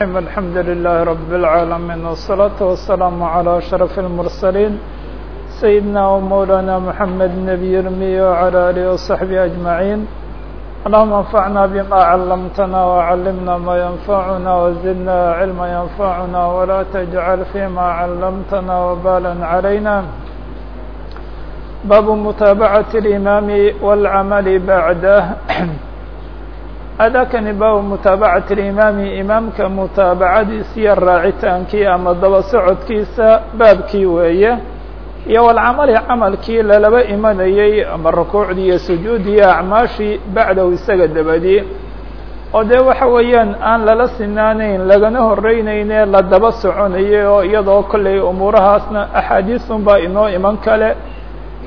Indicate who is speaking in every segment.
Speaker 1: الحمد لله رب العالمين والصلاة والسلام على أشرف المرسلين سيدنا ومولانا محمد النبي الأمي وعلى آله وصحبه أجمعين اللهم انفعنا بما علمتنا وعلمنا ما ينفعنا وزدنا علما ينفعنا ولا تجعل فيما علمتنا وبالا علينا باب متابعة الإمام والعمل بعده adakani baabu mutaabacati alimaami imaamka mutaabacadiisiiyo raacitaankii ama daba socodkiisa baabkii weeye iyo walcamali camalkii lalaba imanayey ama rukuucdii iyo sujuudii iyo acmaashii bacdahu isaga dabadii oo dee waxa weeyaan aan lala sinaaneyn lagana horeyneyne la daba soconayay oo iyadoo kollay umuurahaasna axaadiisun baa inoo iman kale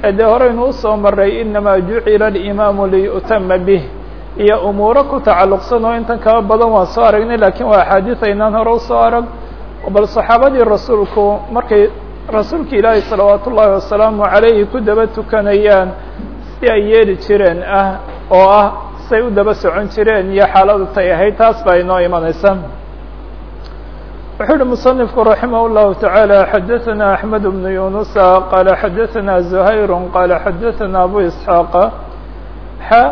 Speaker 1: ee dee horeynu u soo maray inamaa jucila alimaamu liyu'tama bih iyo umuuro ku tacalluqsan oo intan kaba badan waan soo aragnay lakiin waa axaadiis aynaan hore usoo arag bal saxaabadii rasuulku markay rasuulka ilaahi salawaat ullaahi wasalaamu calayhi ku daba tukanayaan si ay yeeli jireen ah oo ah say u daba socon jireen iyo xaaladu tay ahayd taas baa inoo imanaysa wuxuu uhi musanifku raximah llahu tacaala xadaثana axmed bnu yunusa qaala xadaثana zuhayr qaala xadaثana abu isxaaqa xa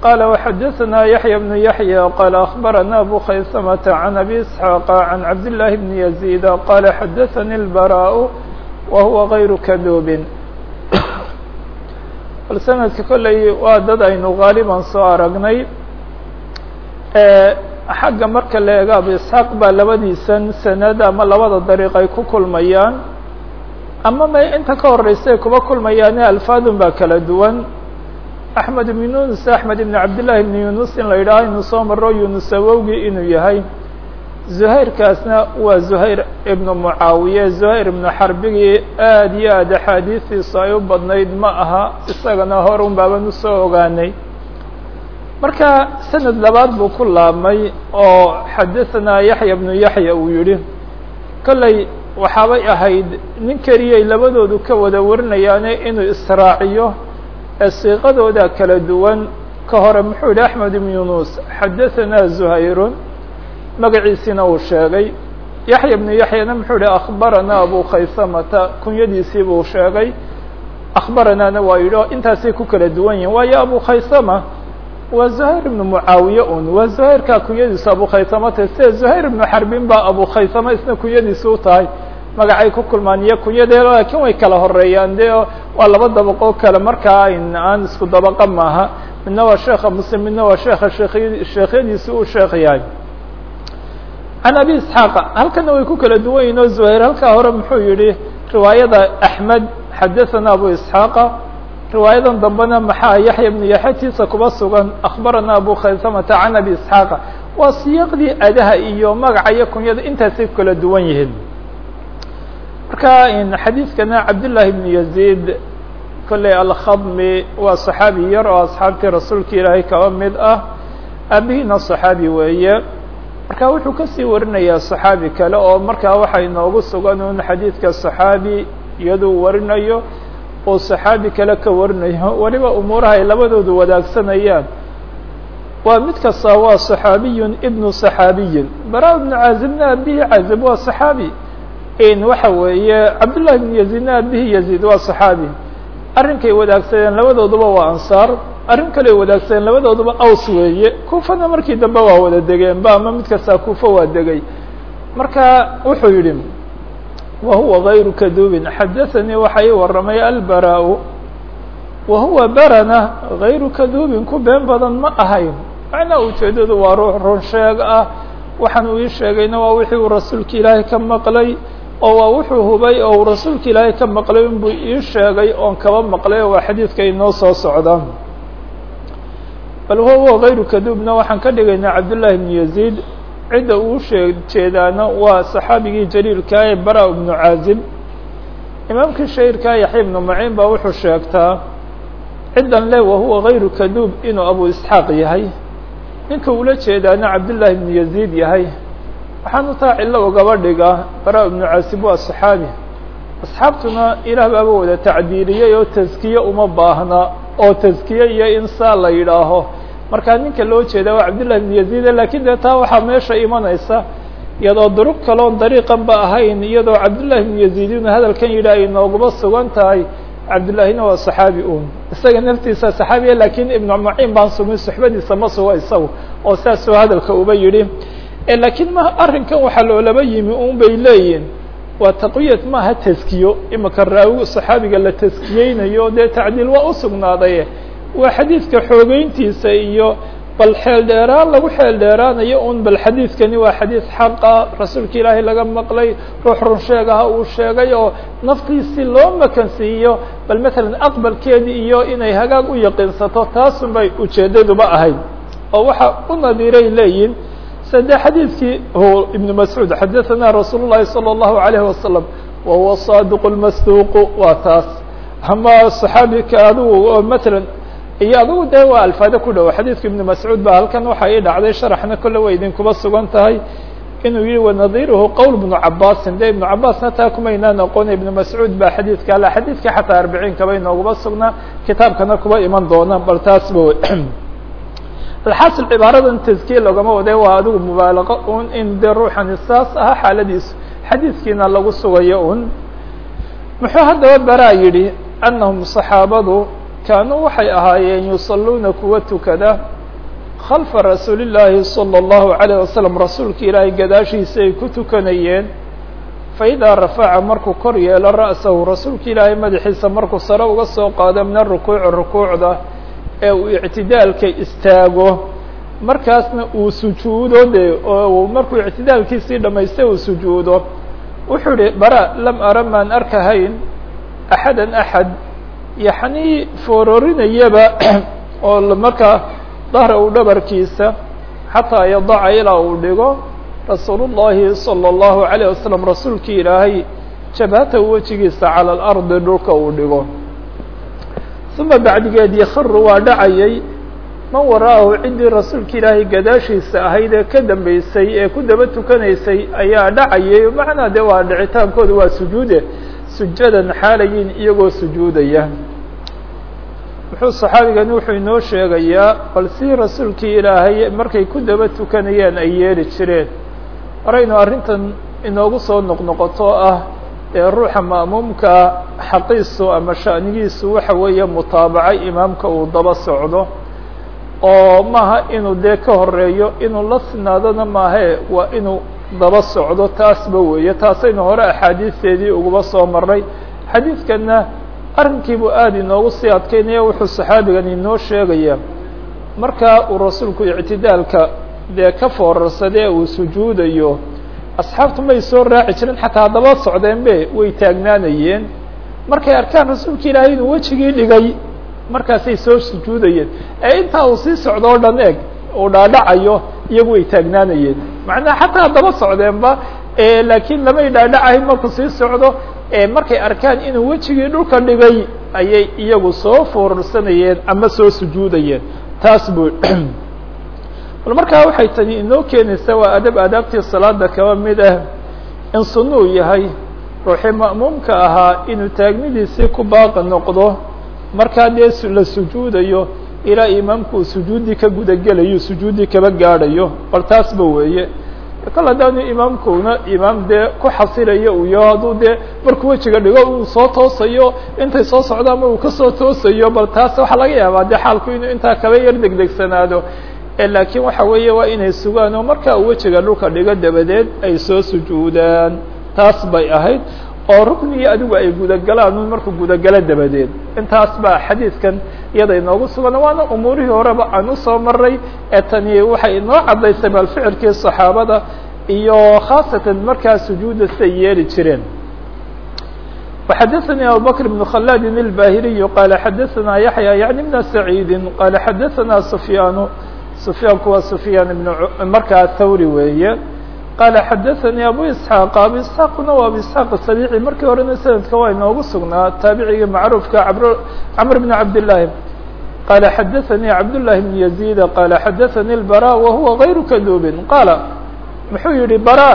Speaker 1: قال وxdثنا يحيى بن يحيى قال أخبرنا أبو خيثمة عن أبي إسحاق عن عبد الله بن يزيد قال xdثني البراء وهو غير كdوب bal سندka kolley waa dad aynu غاaلبا soo aragnay xagga marka la eego abu isحاaq baa labadiisan sanad ama labada dariiq ay ku kulmayaan ama ma inta ka horeysay kuba kulmayaane alfaadun baa kala duwan axmed ibn yunus axmed ibn cabdillahi ibn yunus in la yidhaaho inuu soo maro yunus awowgii inuu yahay. Zuhayrkaasna waa zuhayr ibnu mucaawiye. Zuhayr ibnu xarbigii aad iyo aad axaadiistiisu ay u badnayd ma aha isagana hor un baaban u soo ogaanay. Marka sanad labaad buu ku laabmay oo xadahanaa yaxya bnu yaxya uu yihi kolley waxaabay ahayd nin keliyay labadoodu ka wada warinayaane inuu israaciyo siiqadooda kala duwan ka hore muxuu yihi axmed ibn yunus xadaثana zuhayrun magaciisiina uu sheegay. Yaxya ibnu yaxyana muxuu yihi akhbarana abu khaysamata kunyadiisii buu sheegay. Akhbaranaana waa yidhi o intaasay ku kala duwan yihiin waayo abu khaysama waa zuhayr ibnu mucaawiye un waa zuhayrka kunyadiisu abu khaysamata sida zuhayr ibnu xarbin baa abu khaysama isna kunyadiisi u tahay magacay ku kulmaan iyo kunyadee laakiin way kala horeeyaan de waa laba dabaqoo kale. Markaa aan isku dabaqa maaha midna waa sheeka muslim midna waa sheeka sheekhy sheekhyadiisi uu sheekh yahay can abi isxaaqa halkana way ku kala duwan yihiin oo zuhayr halkaa hore muxuu yihi riwaayada axmed xadathana abu isxaaqa riwaayadan dambena maxaa yaxya bnu yaxatiisa kuba sugan akhbarana abu khaysamata can abi isxaaqa. Waa siyaqdii adaha iyo magaca iyo kunyada intaasay kala duwan yihiin marka xadiidkana cabdالlahi بn يزيد kolley alkhadmi waa صaxaabi yar oo asxaabtii rasuulka ilaahay kaba mid ah aabihiina صaxaabi weeye marka wuxuu kasii warinayaa صaxaabi kale oo markaa waxa inoogu sugan un xadiidka صaxaabi iyaduu warinayo oo صaxaabi kale ka warinayo weliba umuuraha ay labadoodu wadaagsanayaan waa mid kasta waa صaxaabiy ibnu صaxaabiyin bara ibnu caazibna abihi caazib waa صaxaabi waxa weeye cabdullahi bn yaziidna abihi yaziid waa saxaabi. Arrinkay wadaagsadeen labadooduba waa ansaar arrin kaley wadaagsadeen labadooduba aws weeye. Kuufana markii dambe waa wada degeen ba ama mid kastaa kuufo waa degay. Marka wuxuu yidhi wahuwa غayru kaduubin xadaanii waxa ii waramay albara- wahuwa barana غayru kaduubin ku been badan ma ahayn. Macnaa ujeedadu waa ruux run sheeg ah. Waxaan uu ii sheegayna waa wixii uu rasuulka ilaahay ka maqlay oo waa wuxuu hubay oo uu rasuulka ilaahay ka maqlay inbuu ii sheegay oon kaba maqlay waa xadiidka inoo soo socda bal huwa hayru kaduubna waxaan ka dhigaynaa cabdullaahi bnu yaziid cidda uu shee jeedaana waa saxaabigii jaliilkaa ee bara ibnu caazib imaamkii shahiirkaa yaxya ibnu maciin baa wuxuu sheegtaa ciddan le wahuwa hayru kaduub inuu abu isxaaq yahay. Ninka ula jeedaana cabdullaahi bnu yaziid yahay waxaan u taha cillo gabadhiga bara ibnu casib waa saxaabi. Asxaabtuna ilaah baaba wada tacdiiriyey oo taskiye uma baahna oo taskiye iyo insaa la yidhaaho. Markaa ninka loo jeeda waa cabdillahi bn yaziide laakiin dee taa waxaa meesha imanaysa iyadoo duruq kaloon dariiqan ba ahayn iyadoo cabdillahi bnu yaziidina hadalkan yidhi ay noogaba sugan tahay cabdillaahina waa saxaabi un isaga naftiisa saxaabiya laakiin ibnu maciin baan sugin suxbadiisa ma sugo isagu oo saasuu hadalka uba yidhi lakiin ma arrinkan waxaa loolaba yimi un bay waa taqwiyad maaha taskiyo imika raawi saxaabiga la taskiyeynayo dee tacdiil waa usugnaaday waa xadiidka xoogeyntiisa iyo bal xeel lagu xeel un bal xadiidkani waa xadiid xaqa rasuulka ilaahay laga maqlay ruux run sheegaha uu sheegay oo naftiisi loo makansiiyo. Bal matalan aqbalkeedii iyo inay hagaag u yaqiinsato taasun bay ujeedaduba oo waxa u nadiiray leeyihiin sade xadiidkii ibn mascuud xadaثana rasuul الlahi salى الlahu عalيه wasalam wahuwa صaadiq الmasduuq waa taas ama صaxaabika adigu oo matalan iyo adigu dee waa alfaado ku dhow xadiidka ibn mascuud ba halkan waxa ii dhacday sharaxna kolle way idinkuba sugan tahay inuu yihi wanadiruhu qowl ibnu cabaasin de ibnu cabaasna taa kumaynaan aqoona ibnu mascuud ba xadiidka ala xadiidka xataa arbiciinka bay nooguma sugnaa kitaabkana kuba iman doona bal taas ba alxaasil cibaaradan taskiye loogama wade waa adigu mubaalaqo un in dee ruuxani saas aha xaaladiisu xadiidkiina lagu sugayo un muxuu haddaba baraa yidhi annahum saxaabadu kaanuu waxay ahaayeen yusaluuna kuwa tukada khalfa rasuuli llaahi salى اllahu عalيه wasalam rasuulka ilaahay gadaashiisa ay ku tukanayeen faidaa rafaca markuu kor yeelo ra'sahu rasuulka ilaahay madaxiisa markuu sare uga soo qaado min arukuuci rukuucda ee uu ictidaalka istaago markaasna uu sujuudo de oo markuu ictidaalkiisii dhamaystay uu sujuudo wuxuu yihi bara lam ara maan arkahayn axada axad yaxnii foororinayaba oo markaa dahra uu dhabarkiisa xataa yadaca ilaa uu dhigo rasuul llahi salى اllahu عalيه wasalam rasuulkii ilaahay jabhatahu wejigiisa calى اlardi dhulka uu dhigo uma bacdigeed yakhiru waa dhacayay man wara'ahu ciddii rasuulka ilaahay gadaashiisa ahayd ee ka dambeysay ee ku daba tukanaysay ayaa dhacayay. Macnaa dee waa dhicitaankooda waa sujuude. Sujadan xaalayiin iyagoo sujuudaya. Muxuu saxaabigani wuxuu inoo sheegayaa bal si rasuulkii ilaahay markay ku daba tukanayeen ay yeeli jireen. Horaynu arrintan inoogu soo noqnoqoto ah ee ruuxa ma'muumka xaqiisu ama sha'nigiisu waxa weeye mutaabaca imaamka uu daba socdo. Oo maaha inuu dee ka horeeyo inuu la sinaadona maahe waa inuu daba socdo taasba weeye. Taasaynu hore axaadiisteedii uguba soo maray xadiidkanna arrinkiibuu aada inoogu sii adkeynaya wuxuu saxaabigan inoo sheegaya. Markaa uu rasuulku ictidaalka dee ka foorarsadee uu sujuudayo asxaabtu may soo raaci jirin xataa haddaba socdeen be way taagnaanayeen. Markay arkaan rasuulka ilaahay inuu wejigii dhigay markaasay soo sujuudayeen. Ee intaa uu sii socdo o dhan eeg uu dhaadhacayo iyagu way taagnaanayeen. Macnaha xataa haddaba socdeenba laakiin lamay dhaadhacayn markuu sii socdo markay arkaan inuu wejigii dhulka dhigay ayay iyagu soo foorarsanayeen ama soo sujuudayeen. Taas buu bal markaa waxay tani inoo keenaysaa waa adab aadaabtii salaada kaba mid ah in sunuu yahay ruuxii ma'muumka ahaa inuu taagnidiisii ku baaqi noqdo markaa dee la sujuudayo ilaa imaamku uu sujuuddii ka gudagelayo sujuuddii kaba gaadhayo bal taasba weeye. Kol haddaanu imaamkuna imaam dee ku xasilayo uu yaho hadduu dee markuu wejiga dhigo uu soo toosayo intay soo socdo ama uu ka soo toosayo bal taas waxaa laga yaabaa dee xaalku inuu intaa kaba yar degdegsanaado laakiin waxa weeye waa inay sugaan oo marka uu wejiga dhulka dhigo dabadeed ay soo sujuudaan taas bay ahayd oo ruknigii adigu ay gudagalaan un markuu gudagalo dabadeed intaas baa xadiidkan iyada inoogu sugan waana umuurihii horeba aan usoo maray ee tani waxay inoo caddaysay bal ficilkii saxaabada iyo khaasatan markaa sujuudda siday yeeli jireen وxadثnي abubكر بن khلاد الbاhiliي qال xadثna yaحyى yعnي بن سعيidi qال xadثna سفyاn سفyaanku waa سفyاn بن markaa thawri weeye qال xadثnي abu isحاaq abu isحاaqna waa abu isحاaq السبيعي markii horena snadka waa inoogu sugnaa taabicigii macruufka cmr بن cabd للahi qال xadثnي cabd للahi بن يزيد qال xadثnي البراء وhuوa غayr kadوb qاl muxuu yihi brا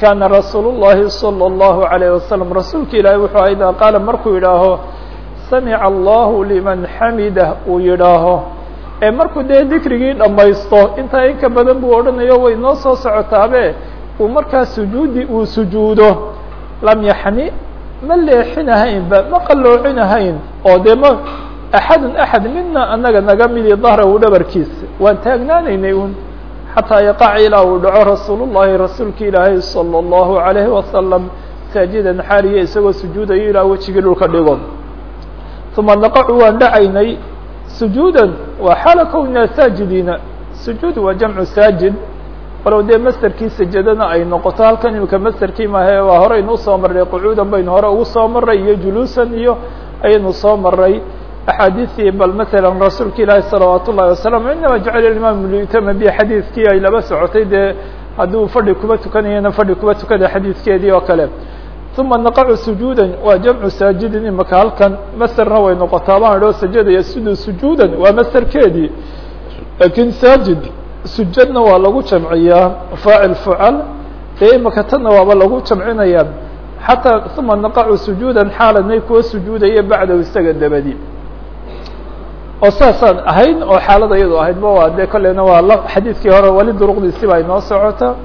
Speaker 1: kana rasuul الlahi slى الlahu عalيه waslم rasuulka ilaahi wuxuu a idaa qaala markuu yidhaaho samica allahu liman xamidah uu yidhaaho ee markuu dee dikrigii dhamaysto intaa in ka badan buu odhanayo way noo soo socotaabe. Uu markaa sujuudi uu sujuudo. Lam yaxni ma leexinahaynba ma qalloocinahayn oo dee ma axadun axad mina anaga naga midi dahrahu dhabarkiisa waan taagnaanaynay un xataa yaqaca ilaa uu dhaco rasuul llahi rasuulka ilaahay salى اllahu alayhi wasalam saajidan xaariya isagoo sujuudayo ilaa wejigii dhulka dhigo. Uma naqacu waan dhacaynay sujuudan waa xaala kownaa saajidiina sujuud waa jamcu saajid. Walow dee masterkii sajadana ay noqoto halkan imika masterkii maahe waa horeynu u soo marray qucuudan baynu hore ugu soo maray iyo juluusan iyo ayaynu soo maray axaadiisii bal masalan rasuulka ilaahi salawaat ullahi wasalam inama jacala imaam lutama bi xadiidkii ay laba socotay dee hadduu fadhi kuba tukanayana fadhi kuba tukada xadiidkeedii oo kale uma naqacu sujuudan waa jamcu saajidin imaka halkan masterna way noqotaa baan idhoo sajadaya siduu sujuudan waa masterkeedii laakiin saajid sujadna waa lagu jamciyaa faacil fucal dee imaka tanna waaba lagu jamcinayaa xataa uma naqacu sujuudan xaaladnay kuwa sujuudaya bacdahu isaga dabadi oo saasaan ahayn oo xaalada iyadu ahaydba waa dee kolleyna waa xadiidkii hore wali duruqdiisi baa inoo socota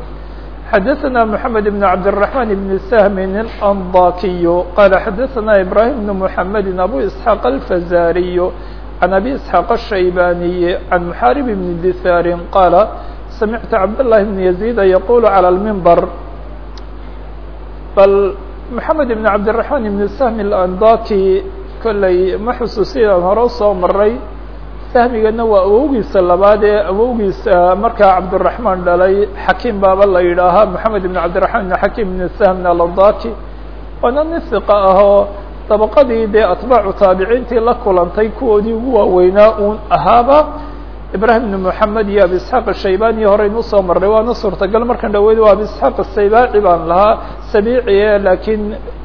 Speaker 1: xadaثna mحamed بn cabdالرaحman بn sahmin الأndakiy qala xadaثna ibrahim بn mحamedi abu isحاaq alfazariy عن أbي إسحاq الشhaybaniي عن محاarب بن dثاr qاla samictu cabdاللahi بن يزيد yqul عlى المنbr bal محamed بن cabdالرaحman بن سهم الأndaki kolley ma xusuusiyan hore usoo maray sahmigana waa awowgiisa labaad ee awowgiisa markaa cabdالرaحman dhalay xakim baaba la yidhaahaa محamed بن cabdiرaحman بن xakim بن سهم الأndaki waana nin ثiqa ah oo dabaqadii dee atbaacu taabiciintii la kulantay kuwoodii ugu waaweynaa uun ahaaba ibrahim bn moxamed iyo abi isxaaq ashaybani horeynu usoo marray waana suurtagal markan dhaweyd waa abi isxaaq asaybaci baan lahaa sabiici laakiin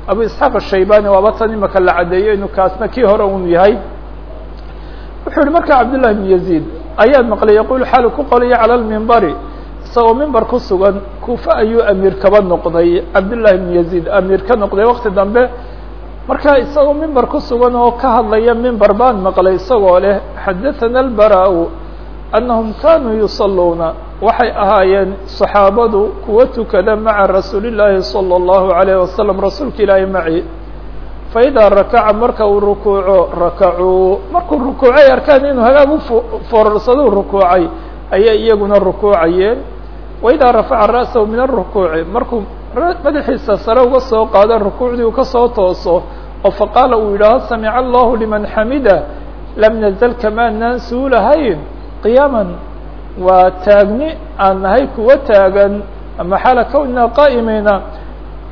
Speaker 1: abu isxaaq ashaybani waaba tan imaka la caddeeyo inuu kaasna kii hore un yahay wuxuu yihi marka cabdالlahi bn yaziid ayaad maqlay yaqul xaalu ku qolaya calى lmimbari isagoo mimbar ku sugan kufa ayuu amiir kaba noqday cabdالlahi bn yaziid amiir ka noqday waqti dambe marka isagoo mimber ku sugan oo ka hadlaya mimber baan maqlay isagoo leh xadaثana اlbarا-u annahum kanuu yusaluuna waxay ahaayeen صaxaabadu kuwa tukada maca rasuuli الlaahi salى الlahu عalيه wasalam rasuulka ilaahi maci faidaa rakaca marka uu rukuuco rakacuu. Markuu rukuucay arkaan inuu hagaag ufoorarsadou rukuucay ayay iyaguna rukuucayeen. Waidaa rafaca ra'sahu min الrukuuci markuu madaxiisa sare uga soo qaada rukuucdii uu ka soo tooso oo faqaala uu yidhaaho samica allahu liman xamida? Lam nazl kamaanaan suulahayn qiyaaman waa taagni aan nahay kuwa taagan. Ama xaala kownina qaa'imeyna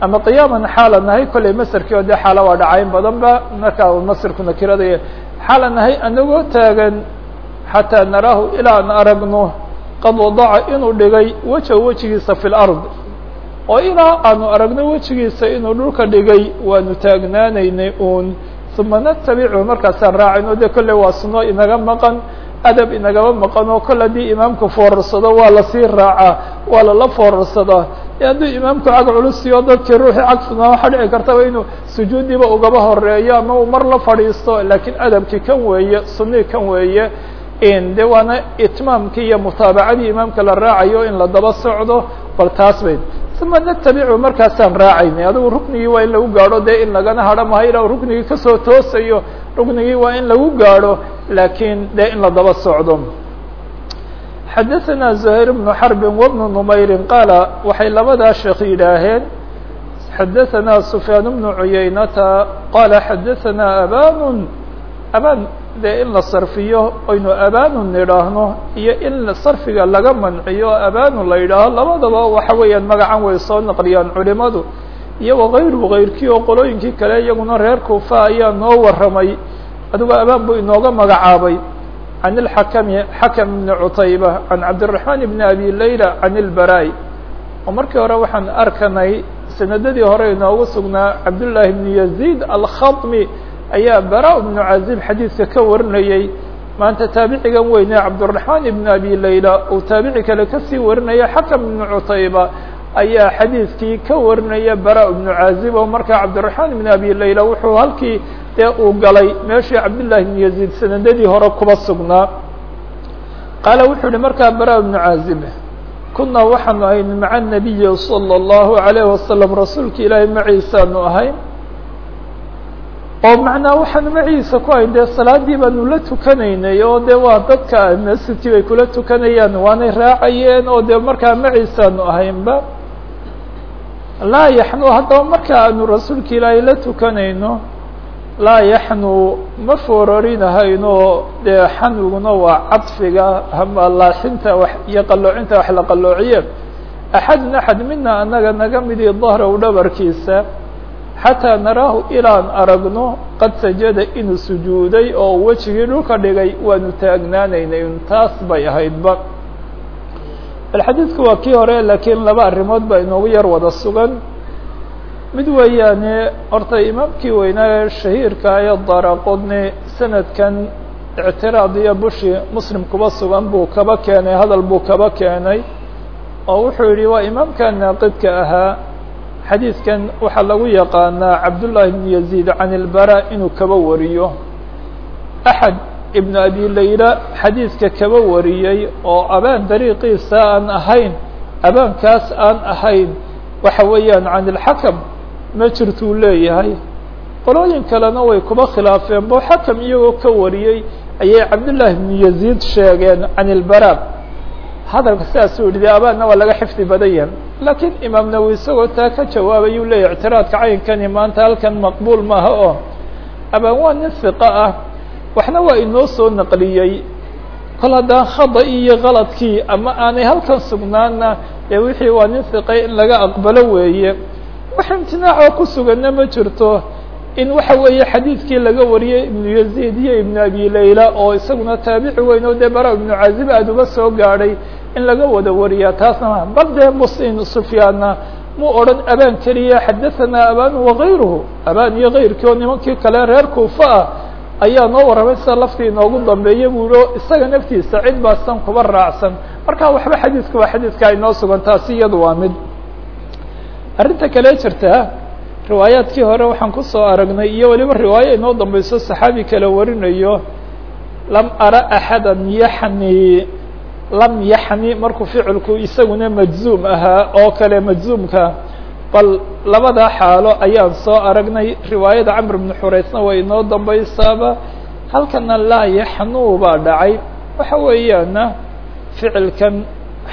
Speaker 1: ama qiyaaman xaala nahay kolley masarkii oo dee xaala waa dhacayn badan ba markaa masirku nakiradaya xaala nahay anagoo taagan xataa naraahu ilaa an aragno qad wadaca inuu dhigay wejahu wejigiisa fi lard oo ilaa aanu aragno wejigiisa inuu dhulka dhigay waanu taagnaanaynay uun. Uma natabichu markaasaan raacayno de kolley waa suno inaga maqan adab inagaba maqan oo kol haddii imaamku foorarsado waa la sii raacaa waa lala foorarsadaa hadduu imaamku cag culusiyo dadkii ruuxii cagsunaa waxaa dhici kartaba inuu sujuuddiiba ugaba horeeyo ama uu mar la fadhiisto laakiin adabkii kan weeye sunii kan weeye de waana itmaamkii iyo mutaabacadii imaamka la raacayo in la daba socdo bal taas bayd uma natabicu markaasaan raacaynay adigu ruknigii waa in lagu gaadho dee in lagana hadho maha ilaa ruknigii ka soo toosayo ruknigii waa in lagu gaadho laakiin dee in la daba socdo xadaثana زuhayr بnu xarbi wbnu numayri qaala waxay labadaa sheekh yidhaaheen xadaثana sufyaan bnu cuyaynata qaala xadaثana aban aban dee in la sarfiyo oynu abanun nidhaahno iyo in sarfiga laga manciyo abanun la yidhaaho labadaba waxa weeyaan magacan way soo naqliyaan culimadu iyo wakayru kayrkii oo qolooyinkii kale iyaguna reer kufa ayaa noo warramay adigo abaan buu inooga magacaabay can اlxakami xakam bni cutayba can cabdالرaحman bni abi layla can اlbaraي oo markii hore waxaan arkanay sanadadii hore inoogu sugnaa cabdullaahi bni yaziid alkhaطmi ayaa bara bnu cazib xadiidka ka warinayey maanta taabicigan weyne cabdالرaحman ibn abi layla uu taabici kale kasii warinaya xakam ibnu cutayba ayaa xadiidkii ka warinaya bara ibnu cazib oo markaa cabdالرaحman ibn abi layla wuxuu halkii dee uu galay meeshii cabdالlahi ibn yaziid sanadadii hore kuba sugnaa qaala wuxuu yihi markaa bara ibnu cazib kunaa waxaanu ahayn maca الnabiyi salى الlahu عalayه wasalam rasuulka ilaahay maciisaanu ahayn oo macnaa waxaanu maciisa ku hayn dee salaadii baanu la tukanaynay oo dee waa dadka masjidkii bay kula tukanayaan waanay raacayeen oo dee markaa maciisaanu ahaynba laa yaxnu haddaba marka aanu rasuulka ilaahay la tukanayno laa yaxnu ma foororinahayno dee xanwiguna waa cadfiga laaxinta iyo qaloocinta wax la qaloociye axadun axad mina anaga naga midii dahraw dhabarkiisa xataa naraahu ilaan aragno qad sajada inuu sujuuday oo wejigii dhulka dhigay waanu taagnaanaynay taas bay ahaydba. Bal xadiidku waa kii hore laakiin laba arrimood baa inoogu yar wada sugan mid weeyaane horta imaamkii weynaa ee shahiirka ee daraqodne sanadkan ictiraad iyo bushi muslim kuba sugan buu kaba keenay hadal buu kaba keenay oo wuxuu yihi waa imaamka naaqidka ahaa. Xadiidkan waxaa lagu yaqaanaa cabdullaahi bn yaziid can ilbara inuu kaba wariyo. Axad ibn abi layla xadiidka kaba wariyey oo abaan dariiqiisa aan ahayn abaankaas aan ahayn waxa weeyaan can ilxakam ma jirtuu leeyahay? Qolooyin kalena way kuba khilaafeen bo xakam iyagoo ka wariyey ayay cabdullaahi bnu yaziid sheegeen can ilbara hadalka sidaasuu yihi de abaanna waa laga xifdi badan yahay. Laakiin imaam nawowi isagoo taa ka jawaabayuu leeyahy ictiraadka caynkani maanta halkan maqbuul maaha oo abaan waa nin hiqa ah. Waxna waa inoo soo naqliyey. Kol haddaan khada iyo kaladkii ama aanay halkan sugnaana ee wixii waa nin hiqay in laga aqbalo weeye wax imtinaacoo ku suganna ma jirto. In waxa weeye xadiidkii laga wariyey ibnu yaziid iyo ibnu abi layla oo isaguna taabici weyn oo dee bara ibnu cazib aada uga soo gaadhay in laga wada wariyaa. Taasna ma bal dee musin sufyaanna muu odhan abaan keliya xadahanaa abaan wagayruhu abaan iyo kayrkii oo nimankii kale reer kuufa ah ayaa noo warramay sida laftii inoogu dambeeya buu yihi o isaga naftiisa cid baasan kuba raacsan. Marka waxba xadiidku waa xadiidka inoo sugan taasi iyadu waa mid arrinta kale jirtaa riwaayaadkii hore waxaan ku soo aragnay iyo weliba riwaayo inoo dambeyso saxaabi kale warinayo lam ara axada yaxni lam yaxni markuu ficilku isaguna majzuum ahaa oo kale majzuumka bal labada xaalo ayaan soo aragnay riwaayada camr bnu xureysna way inoo dambeysaaba halkana laa yaxnuu baa dhacay. Waxa weeyaana ficilkan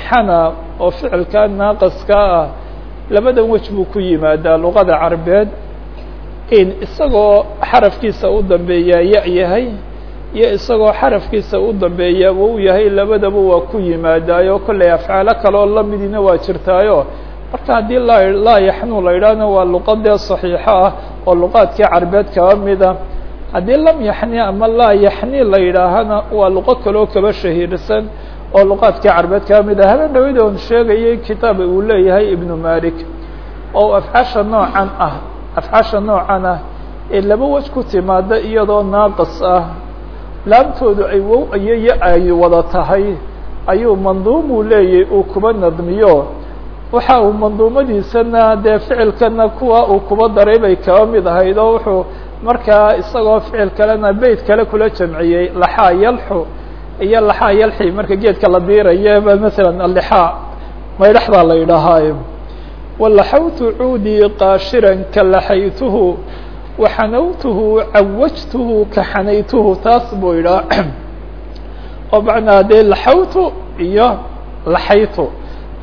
Speaker 1: xana oo ficilka naaqaska ah labadan wej buu ku yimaadaa luqada carbeed in isagoo xarafkiisa u dambeeyaa ya yahay iyo isagoo xarafkiisa u dambeeyaa wou yahay labadaba waa ku yimaadaayo. Kollay afcaalo kaleoo lamidina waa jirtaayo. Marka haddii laa laa yaxnuu la yidhaahna waa luqadee saxiixo ah oo luqaadkii carbeed kaba mida haddii lam yaxni ama laa yaxni la yidhaahana waa luqo kaloo kaba shahiirsan oo luqaadkii carbeed kaba mid ah habeen dhawid oon sheegayay kitaab uu leeyahay ibnu malik oo afcaasha noocan ah afcaasha noocan ah ee laba wej ku timaada iyadoo naaqis ah. Laamtoodu ay wow ya ay wada tahay. Ayuu manduumuu leeyahy uu kuba nadmiyo. Waxa uu manduumadiisana dee ficilkana kuwa uu kuba daray bay kaba mid ahayd oo wuxuu markaa isagoo ficil kalena beyt kale kula jamciyey laxaa yalxu iyo laxaa yalxi marka geedka la diirayo ba masalan alixaa maydhaxdaa la yidhaahaayo walaxawtu cuudii qaashiran ka laxaytuhu waxanawtuhu cawajtuhu kaxanaytuhu taas buu yidhaha. Oo macnaa dee laxawtu iyo laxaytu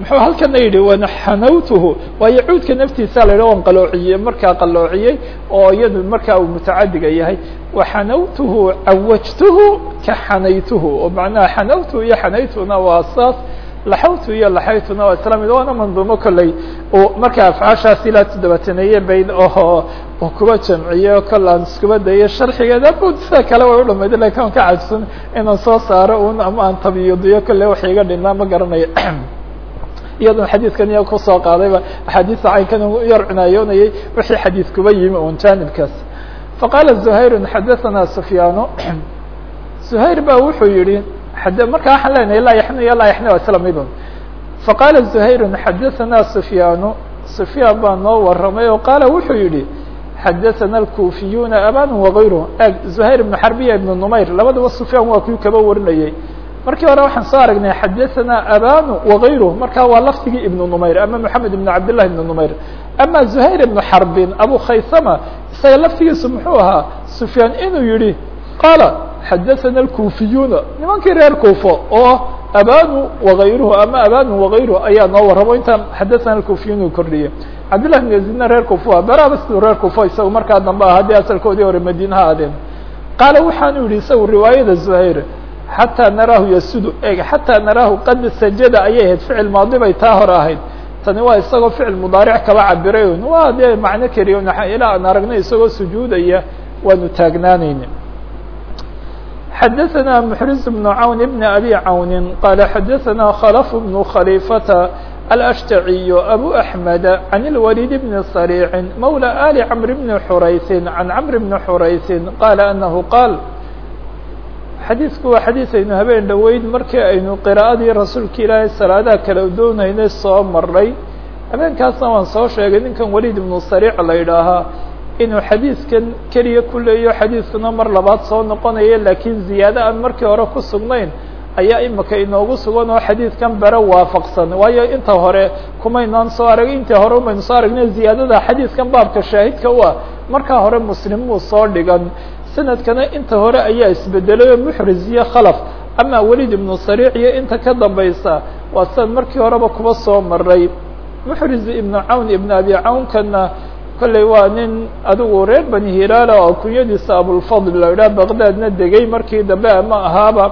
Speaker 1: muxuu halkana yidhi wana xanawtuhu waayo cuudka naftiisa la yidhah wan qaloociyey markaa qaloociyey oo iyadu markaa uu mutacadiga yahay. Waxanawtuhu cawajtuhu kaxanaytuhu oo macnaha xanawtuhu iyo xanaytuna waa saas laxawtu iyo laxaytuna waa isla mid waana manduumo kolley uu markaa afcaashaas ilaa toddobaataneeye bayd oo uu kuba jamciyo kol aan iskuba dayo sharxigeeda bud sida kale way u dhamayd laakiin aan ka cajsan inaan soo saaro un ama aan tabyudiyo kolley wax iga dhinaa ma garanayo iyaduna xadiidkan iya kusoo qaadayba axaadiista caynkan yar cinaayoonayay wixii xadiid kuba yimi un janibkaas faqaala زuhayr xadaثana sufyaano زuhayr ba wuxuu yihi marka waxaan leenahay laa yaxni iyo laa yaxni waa isla midun faqaala زuhayr xadaثana sufyaanu sufyaan baa noo waramay oo qaala wuxuu yihi xadaثana الkufiyuuna aban wagayruh eg زuhayr ibnu xarbiya ibnu numayr labadaba sufyaan waa kii kaba warinayey markii hore waxaan soo aragnay xadaثana abanu wagayruh marka waa lafdigii ibnu numayr ama moxamed ibn cabdالlah ibn numayr ama zuhayr ibnu xarbin abu khaysama isaga laftigiisu muxuu ahaa sufyaan inuu yihi qaala xadaثana اkufiyuuna nimankii reer kuufo oo abanu wagayruhu ama abanu wagayruhu ayaa noo warramo intaan xadaثana اkufiyuun uu kordhiyey cabdillah ibn yaziidna reer kuufo beraba siduu reer kuufo isaga markaa dambe ah haddii asalkoodii hore madiina ha aadeen qaala waxaanu yihi isagu riwaayada zuhayr xatىa naraahu yasudu eg xatىa naraahu qad sajada ayay ahayd ficil maadi bay taa hore ahayd tani waa isagoo ficil mudaaric kaba cabiray un waa dee macno keliya ilaa aan aragnay isagoo sujuudaya waanu taagnaanayna xadaثna mxriz بن cawn بn abi cawni qala xadaثna khlf بن khaliifata الأشتعي أbو أحمد عن الوليد بن صريع مولى آل cمر بن حرayث عن cمر بن حرayث qال أنه qاal xadiidku waa xadiis aynu habeen dhoweyd. Markii aynu qراa'adii rasuulka ilaahay salaadaha kala doonaynay soo maray habeenkaasna waan soo sheegay ninkan weliid ibnu sariic la yidhaahaa inuu xadiidkan keliya ku leeyo xadiidkuna mar labaad soo noqonaya laakiin ziyaado aan markii hore ku sugnayn ayaa imika inoogu sugan oo xadiidkan bere waafaqsan. Waayo inta hore kumaynaan soo arag intii hore umaynu soo aragnay ziyaadada xadiidkan baabka shaahidka u ah. Markaa hore muslim muu soo dhigan sanadkana inta hore ayaa isbedelay oo muxriz iyo khalaf. Ama welid ibnu sariic iyo inta ka dambaysa waa sidan markii horeba kuba soo maray muxriz ibnu cawn ibnu abi cawnkana kolley waa nin adigu reer bani hilaala oo kunyadiisa abulfadl la idhaha baqdaadna degay markii dambe ama ahaaba.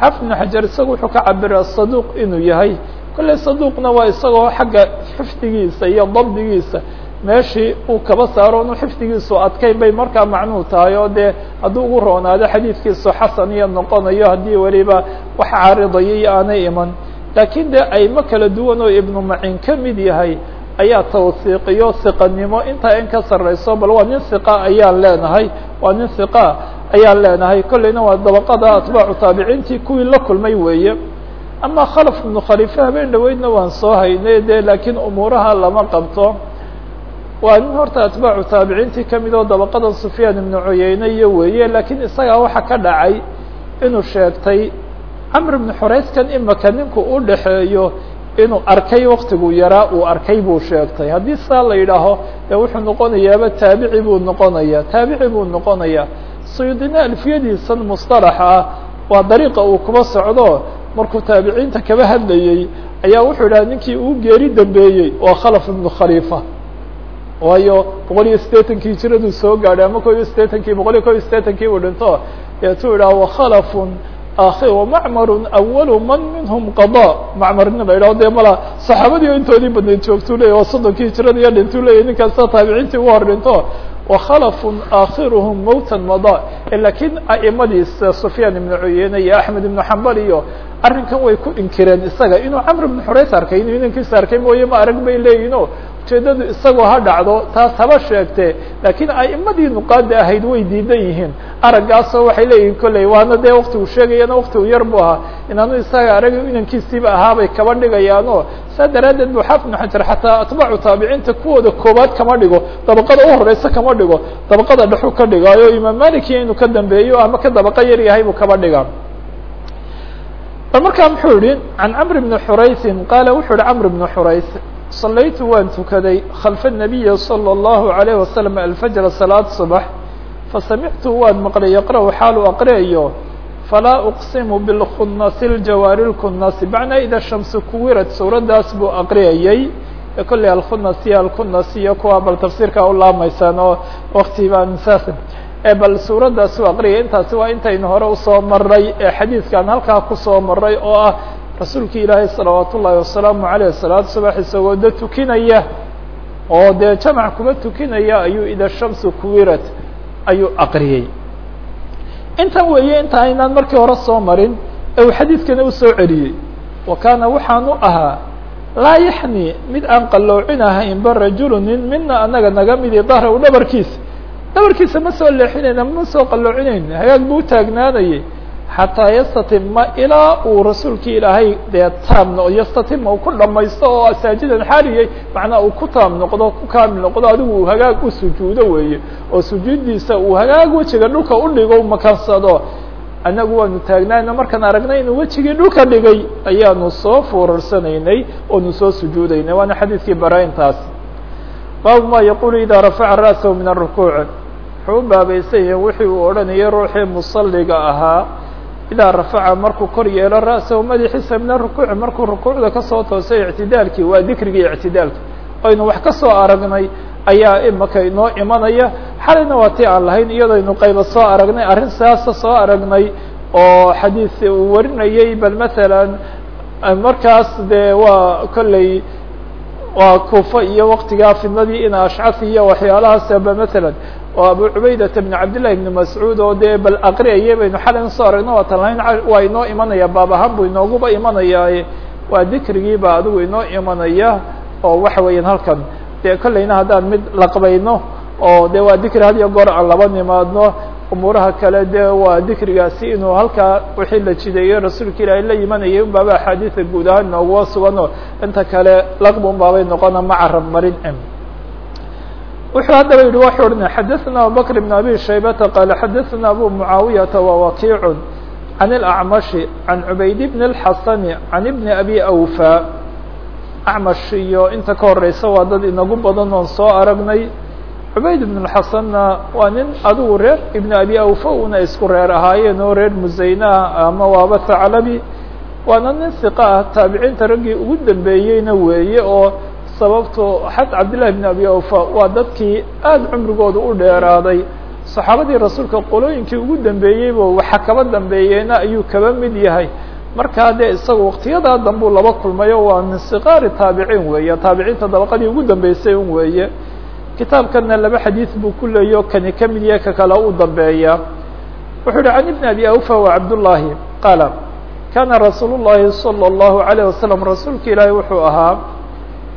Speaker 1: Xafid ibnu xajar isagu wuxuu ka cabira saduuq inuu yahay. Kolley saduuqna waa isagoo xagga xifdigiisa iyo dabdigiisa meeshii uu kaba saaro inu xifdigiisu adkayn bay markaa macnuu tahay oo dee hadduu ugu roonaado xadiidkiisu xasan iyo noqonayo haddii weliba wax caaridayay aanay iman. Laakiin dee aymo kala duwan oo ibnu macin ka mid yahay ayaa tawsiiqiyo siqanimo intaa in ka sarrayso bal waa nin siqa ayaan leenahay waa nin siqa ayaan leenahay. Kolleyna waa dabaqada atbaacu taabiciintii kuwii la kulmay weeye. Ama khalaf ibnu khaliife habeen dhaweydna waan soo haynay de laakiin umuuraha lama qabto waa nin horta atbaacu taabiciintii ka mid oo dabaqada sufyaan ibnu cuyeyne iyo weeye laakiin isagaa waxa ka dhacay inuu sheegtay camr ibnu xoreyskan imika ninku u dhexeeyo inuu arkay waktiguu yaraa uu arkay buu sheegtay. Haddii saa la yidhaaho dee wuxuu noqonayaaba taabici buu noqonaya taabici buu noqonaya. Suyudina alfiyadiisan musطalaxa ah waa dariiqa uu kuba socdo. Markuu taabiciinta kaba hadlayey ayaa wuxuu idhaha ninkii uu geeri dambeeyey waa khalaf ibnu khaliifa waayo boqol iyo siddeetankii jiraduu soo gaadhay ama ko iyo siddeetankii boqol iyo ko iyo siddeetankii uu dhinto. Deetuu idhaha wakhalafun akhi wamacmarun awalu man minhum qada. Macmarna la yidhaho dee mala saxaabadii intoodii badnayd joogtuu leyahy waa soddonkii jirada iyo dhintuu leyahy ninkaasta taabiciintii ugu hor dhinto. Wakhalafun akhiruhum mowtan mada lakiin a'imadiisa sufyaan ibnu cuyeyne iyo axmed ibnu xambal iyo arrinkan way ku inkireen isaga. Inuu camr ibnu xureys arkay inuu inankiisa arkay mooye ma arag bay leeyihiin ujeedadu isagoo ha dhacdo taas haba sheegtee. Laakiin a'imadii nuqaada ahayd way diidan yihiin. Araggaasoo waxay leeyihiin kolley waana dee waktigu sheegayana waktigu yar bu ahaa. Inaanu isaga arag inankiisiiba ahaabay kaba dhigayaanoo. Saa daraaddeed bu xaafid xajar xataa atbaacu taabiciinta kuwooda koobaad kama dhigo. Dabaqada u horeysa kama dhigo. Dabaqada dhexu ka dhigaayo imaam malikiya inuu ka dambeeyo ama ka dabaqa yar yahay buu kaba dhigaa. Markaa muxuu yihi can camr bni xuraysin qaala wuxuu yihi camr bni xurays صalaytu waan tukaday khalfa الnabiyi salى الlahu عalيه wasalam alfajra salaad subax fasamictu waan maqlay yaqra'u xaalu aqri'ayo falaa uqsimu bilkhunasi ljawaari lkunasi macnaa ida shamsu kuwirad suuraddaas buu aqriyayey kolley alkhunas iyo alkunas iyo kuwa bal tafsiirkaa u laamaysaan oo wakti baan saas bal suuraddaas u aqriyay intaasi waa intaynu hore usoo maray ee xadiidkan halkaa kusoo maray oo ah rasuulka ilaahay salawaat ullaahi wasalaamu aleyh salaad subax isagoo da tukinaya oo dee jamac kuba tukinaya ayuu ida shamsu kuwirad ayuu aqriyey. Intan weeye inta aynaan markii hore soo marin ee uu xadiidkana u soo celiyey wa kaana waxaanu ahaa laa yaxni mid aan qalloocinahaynba rajulu nin mina anaga naga midi dahraw dhabarkiisa dhabarkiisa ma soo leexinayna ma soo qalloocinayn hagaag buu utaagnaanayay xataa yastatima ilaa uu rasuulkii ilaahay dee taam no yastatima uu ku dhamaysto oo asaajidan xaariyey macnaa uu ku taam noqdo ku kaamil noqdo adigu uu hagaag u sujuudo weeye. Oo sujuuddiisa uu hagaag wejiga dhulka u makansado. Annagu waanu taagnaayno markaan aragnay inuu wejigii dhulka dhigay ayaanu soo fuurarsanaynay oonu soo sujuudaynay. Waana xadiidkii bara-intaas baabu ma yaqulu ida rafaca ra'sahu min arukuuc wuxuu baabaysan yahay wixii uu odhanayay ruuxii musalliga ahaa idaa rafaca markuu kor yeelo ra'sahu madaxiisa min arukuuci markuu rukuucda ka soo toosay ictidaalkii waa dikrigii ictidaalka aynu wax ka soo aragnay ayaa imaka inoo imanaya xalayna waa ti aan lahayn iyadaynu qayba soo aragnay arrin saasa soo aragnay oo xadiis uu warinayay bal masalan markaas dee waa kolley waa kufa iyo waktigaa fidnadii in ashcaf iyo waxyaalahaas ba masalan oo abu cubaydata bn cabdillahi bni mascuud oo dee bal aqriyayay baynu xalayna soo aragna waa tan lahayn waa inoo imanaya baab ahaan buu inooguba imanayaaye waa dikrigiiba adigu inoo imanaya oo waxa weeyaan halkan. Dee kollayna haddaan mid laqbayno oo de waa dikri had iyo goor aan laba nimaadno umuuraha kale de waa dikrigaasi inuu halkaa wixii la jideeyo rasuulka ilaahay la imanayay un baaba axaadiida guud ahaan inooguwa sugano. Inta kale laqb un baabay noqona ma carab marin wuxuu haddaba yihi waxau odhanay xadaثna abubakr بn abi shaybata qaala xadaثna abu mucaawiyata wawakiic can اlأcmashi can cubayd bn اlxasani can ibni abi awfa acmash iyo inta ka horeysa waa dad inagu badan oon soo aragnay cubayd ibn xasanna waa nin adigu reer ibn abi awfa una isku reer ahaayeen oo reer musayna ama waaba thaclabi waana nin siqa ah taabiciinta raggii ugu dambeeyeyna weeye oo sababto xat cabdillahi bn abi awfa waa dadkii aada cumrigooda u dheeraaday saxaabadii rasuulka qolooyinkii ugu dambeeyeyba waxa kaba dambeeyeena ayuu kaba mid yahay markaa dee isaga waktiyadaa dambuu laba kulmayo waa min siqaari taabiciin weeye taabiciinta dabaqadii ugu dambeysay un weeye kitaabkana laba xadiid buu ku leeyo kani ka mid yahay ka kale u dambeeya wuxuu yihi can ibn abi awfa wa cabdullaahi qaala kana rasuul llahi salى اllahu alayه wasalam rasuulka ilaahi wuxuu ahaa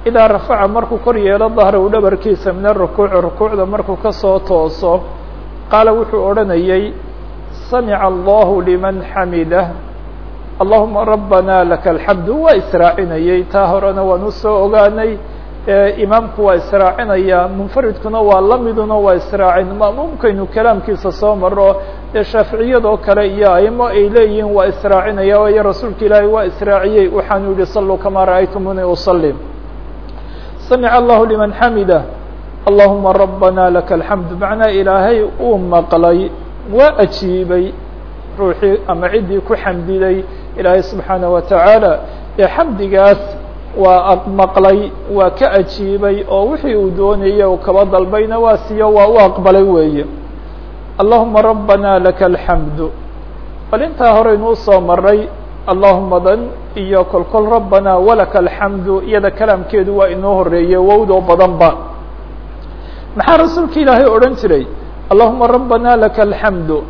Speaker 1: idaa rafaca markuu kor yeelo dahrahu dhabarkiisa min arukuuci rukuucda markuu ka soo tooso qaala wuxuu odhanayay samica allahu liman xamidah allahuma rabbana laka alxamdu. Waa israacinayay taa horena waan u soo ogaanay imaamku waa israacinaya munfaridkuna waa lamiduna waa israacin. Ma'muumkaynu kalaamkiisa soo maro dee shaaficiyadoo kale iyo aimo ay leeyihiin waa israacinaya waayo rasuulka ilaahay waa israaciyey. Waxaanu yihi saluu kamaa ra'aytumuni usalli samica allahu liman xamida allahuma rabbana laka alxamdu macnaa ilaahay uu maqlay waa ajiibay ruuxii ama ciddii ku xamdiday ilaahay subxaanaه wa tacaala ee xamdigaas waa maqlay waa ka ajiibay oo wixii uu doonayay u kaba dalbayna waa siiyo waa u aqbalay weeye allahuma rabbana laka alxamdu bal intaa horeynu u soo maray allahuma dan iyo kolkol rabbana walaka alxamdu iyada kalaamkeedu waa inoo horeeye wowdoo badan ba maxaa rasuulka ilaahay odhan jiray? Allahuma rabbana laka alxamdu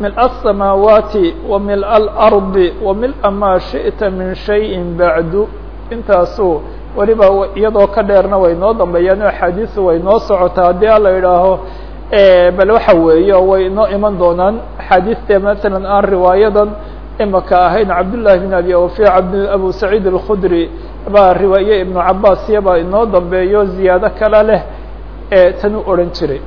Speaker 1: mil'a asamaawaati wa mil'a alardi wa mil'a maa shi'ta min shayin bacdu intaasu weliba iyadoo ka dheerna way noo dambeeyaan oo axaadiisu way noo socotaa. Haddii a la idhaaho bal waxa weeye way inoo iman doonaan axaadiistee masalan aan riwaayadan imaka ahayn cabdullahi bn abi awfi abu saciid الkhudri baa riwaaye ibnu cabaas iyabaa inoo dambeeyo ziyaado kale leh ee tan u odhan jiray.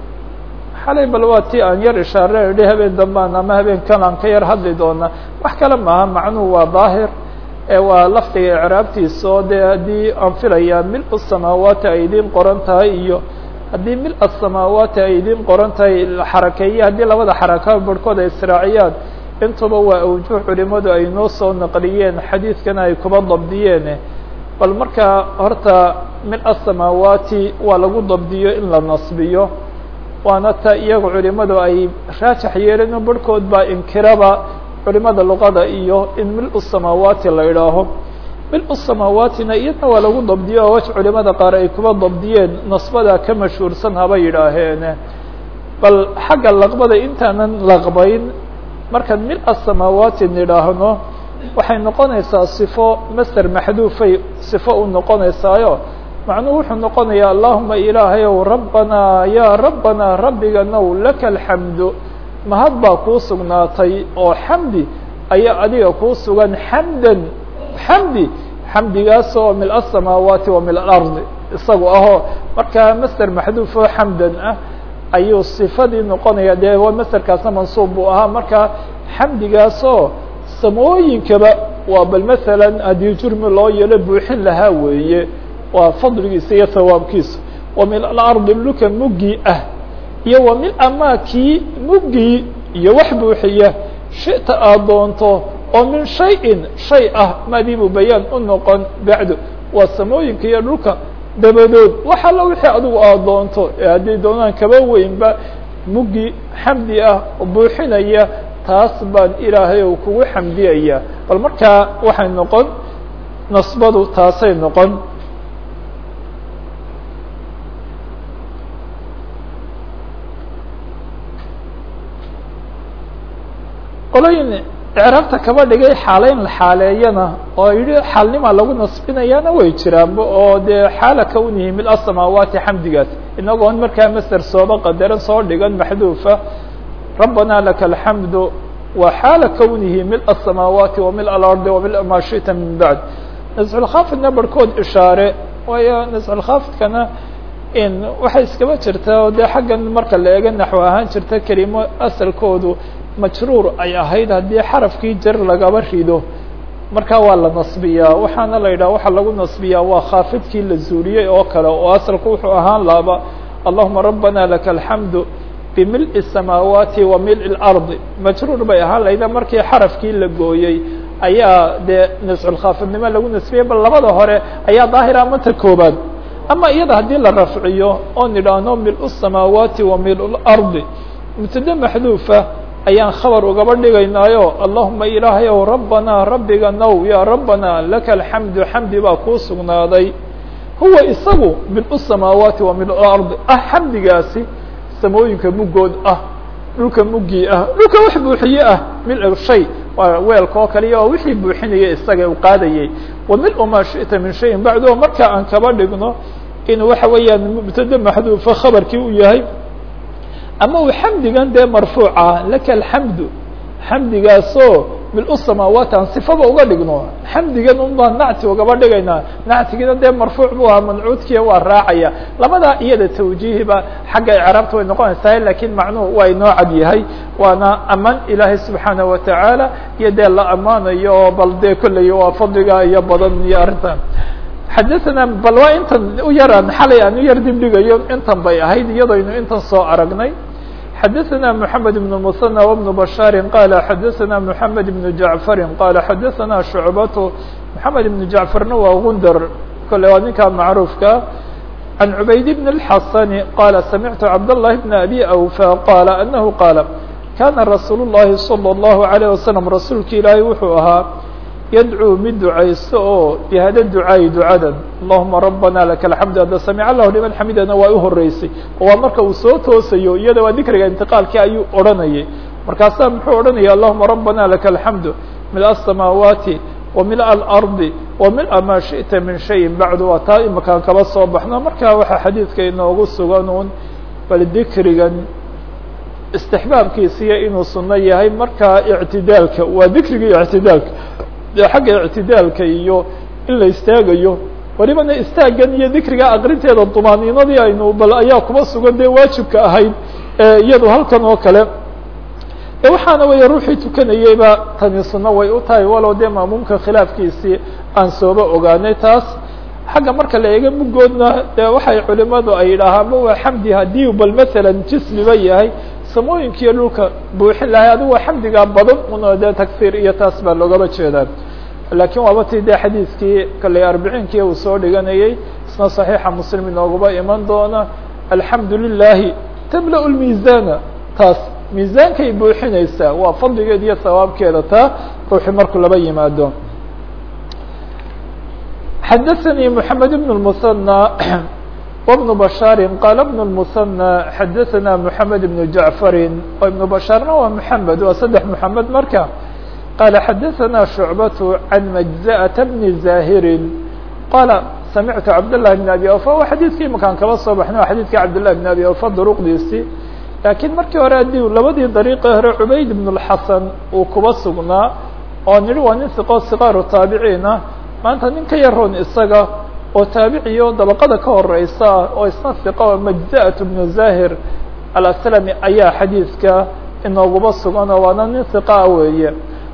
Speaker 1: Xalay bal waa ti aan yar ishaare idhi habeen dambaan ama habeenkan aan ka yar hadli doona wax kale maaha macnuhu waa daahir waa lafdiga icraabtiisa oo dee haddii aan filayaa mil samaawaati ay idiin qoran tahay iyo haddii mil asamaawaati ay idiin qoran tahay xarakeeye haddii labada xaraka barhkood ay israaciyaan intuba waa awjuh culimadu ay noo soo naqliyeen xadiidkana ay kuba dabdiyeen. Bal markaa horta mil asamaawaati waa lagu dabdiyo in la nasbiyo waana ta iyaga culimadu ay raajax yeeleen barhkood baa inkiraba culimada luqada iyo in mil samaawaati la idhaaho mil samaawatina iyadna waa lagu dabdiyo oo waj culimada qaar ay kuba dabdiyeen nasbada ka mashhuursan haba yidhaaheene. Bal xagga laqbada intaanan laqbayn markaan mil samaawaati nidhaahno waxay noqonaysaa sifo master maxduufay sifo u noqonaysaayo. Macnuhu wuxuu noqonayaa allahuma ilaahayow rabbanaa yaa rabbanaa rabbiganow laka alxamdu mahad baa kuu sugnaatay oo xamdi ayaa adiga kuu sugan xamdan xamdi xamdigaas oo mil asamaawaati wa mil alardi isagu ahoo. Markaa master maxduuf oo xamdan ah ayuu sifadii noqonaya dee waa masterkaasna mansuub buu ahaa. Marka xamdigaasoo samooyinkaba waa bal masalan haddii jurmi loo yeelo buuxin lahaa weeye. Waa fadligiisa iyo hawaabkiisa wa mil alardi luka muggii ah. Iyo wa mil amaakii muggii iyo wax buuxiya. Shita aad doonto oo min shayin shay ah maadiibuu bayaan u noqon bacdu. Waa samooyinka iyo dhulka dabadood. Wax alla wixii adigu aad doonto ee haddii doonaan kaba weynba muggi xamdi ah buuxinaya taas baan ilaahay ou kugu xamdiyaya. Bal markaa waxay noqon nasbadu taasay noqon. Qoloyin icraabta kaba dhigay xaaleyn la xaaleeyana oo yihi xaalnima lagu nasbinayaana way jiraanba oo xaala kawnihi mil asamaawaati xamdigaas inagoon markaa maser sooba qadaran soo dhigan maxduufa rabbana laka alxamdu wa xaala kawnihi mil asamaawaati wa mil alardi wa mil ma shita min bacd nasculkhaafidna barhkood ishaare waayo nasculkhaafidkana waxay iskaba jirtaa dee xaggan marka la eega ahaan jirta kelimo asalkoodu majruur ay ahayd haddii xarafkii jar lagaba rido markaa waa la nasbiyaa waxaana la yidhaha waxaa lagu nasbiyaa waa khaafidkii la zuuliyey oo kale oo asalku wuxuu ahaan laaba allahuma rabbana laka alxamdu bimil'i الsamaawaati wa mil'i اlardi majruur bay ahaan lahayda markii xarafkii la gooyey ayaa dee nasculkhaafidnimo lagu nasbiyey bal labada hore ayaa daahira amata koobaad ama iyada haddii la rafciyo oo nidhaahno mil'u الsamaawaati wa mil'u اlardi mubtade maxduufa ayaan khabar ugaba dhigaynaayo allahuma ilaahay ow rabbanaa rabbiga now ya rabbana laka alxamdu xamdi baa kuu sugnaaday. Huwa isagu mil'u samaawaati wa mil'u ardi ah xamdigaasi samooyinka muggood ah dhulka muggii ah dhulka wax buuxiye ah mil shay waa weelka oo kaliya oo wixii buuxinaya isaga u qaadayay. Wa mil-u shi'ta min shayin bacd o marka aan kaba dhigno inuu waxa weeyaan mubtade maxduufa khabarkii u yahay ama uu xamdigan dee marfuuca laka alxamdu. Xamdigaasoo mil-u samaawaat aan sifaba uga dhigno. Xamdigan un baan nacti ugaba dhigaynaa nactigina dee marfuuc bu ahaa mancuudkiya waa raacaya. Labadaa iyada tawjiihiba xagga icraabta way noqonaysaa lakiin macnuhu waa inoo cad yahay. Waana amaan ilaahay subxaanaه watacaala iyo dee la ammaanayo oo bal dee kolley waa fadliga iyo badan iyo arrintan xadaثna bal waa intan u yaraan xalay aan u yar dibdhigayo intan bay ahayd iyadaynu intan soo aragnay xadaثna mحamed بن المثنى وبن بشhاaر qال xadaثna mحamed بن جaعفر qال xadaثna شhuعبة mحamed بن جaعفرna waa gundr kole waa ninkaa macruufka عan عubayd بن الحasن qال samعtu cabdاللahi بن أbي أوفى qال أنه qاaل kana رasuul الlahi صلى الlaه عليه وسلم rasuulki ilaahay wuxuu ahaa yadcuu mid ducaysto oo bihada ducaayi ducadan allahuma rabbana laka alxamdu hadda samic allahu liman xamidana waa u horeysay oo waa marka uu soo toosayo iyada waa dikriga intiqaalkii ayuu odhanayay markaasaa muxuu odhanaya allahuma rabbana laka alxamdu mil asamaawaati wa mil alardi wa mila maa shiئta min shayin bacdu waa taa imakaan kaba soo baxno markaa waxaa xadiidka inoogu sugan un bal dikrigan istixbaabkiisiyo inuu suno yahay markaa ictidaalka waa dikriga ictidaalka dee xagga ictidaalka iyo in la istaagayo. Walibana istaagan iyo dikriga akrinteeda dumaaniinadii aynu bal ayaa kuba sugan dee waajibka ahayd iyadu halkan oo kale. E waxaana weya ruuxii tukanayeyba tani suno way u tahay walow dee maamuumka khilaafkiisii aan sooba ogaanay taas. Xagga marka la eega muggoodna dee waxay culimadu ay yidhaahaanba waa xamdi haddii bal masalan jismiba yahay. Samooyinkiiyo dhulka buuxin lahay adigu xamdigaa badan un dee tagsiir iyo taas baa loogaba jeedaa laakiin waaba ti dee xadiidkii kale arbiciinkii uu soo dhiganayay isna صaxiixa muslim inooguba iman doona alxamdu lilahi tamla lmiisana taas miisaankay buuxinaysaa waa fadligeed iyo sawaabkeeda taa ruuxi markuu laba yimaado xadaثnي محamed بن المثنى وبن بشhاaر qال بن المثنى xadaثna محamed بن جaعفر o iبن بشhاaرna waa محamed waa saddex محamed marka qال xadaثna شhuعبة عن مجزأة بن زاhر qال samعtu cabdاللahi بن أbي أوفا wa xadيثkii imakaan kaba soo baxna wa xadيثkii cabdاللahi بن أbي أوفا duruqdiisii lakiin markii hore haddii labadii dariiqi hore cubayd بن الxaسن uu kuba sugnaa oo nihi waa nin siqo siqaaru taabiciina maanta nin ka yaroon isaga oo taabiciyo dabaqada ka horeysa oo isna siqa oo majza'at bnu zahir alaslami ayaa xadiidka inooguba sugan oo waana nin hiqaa weeye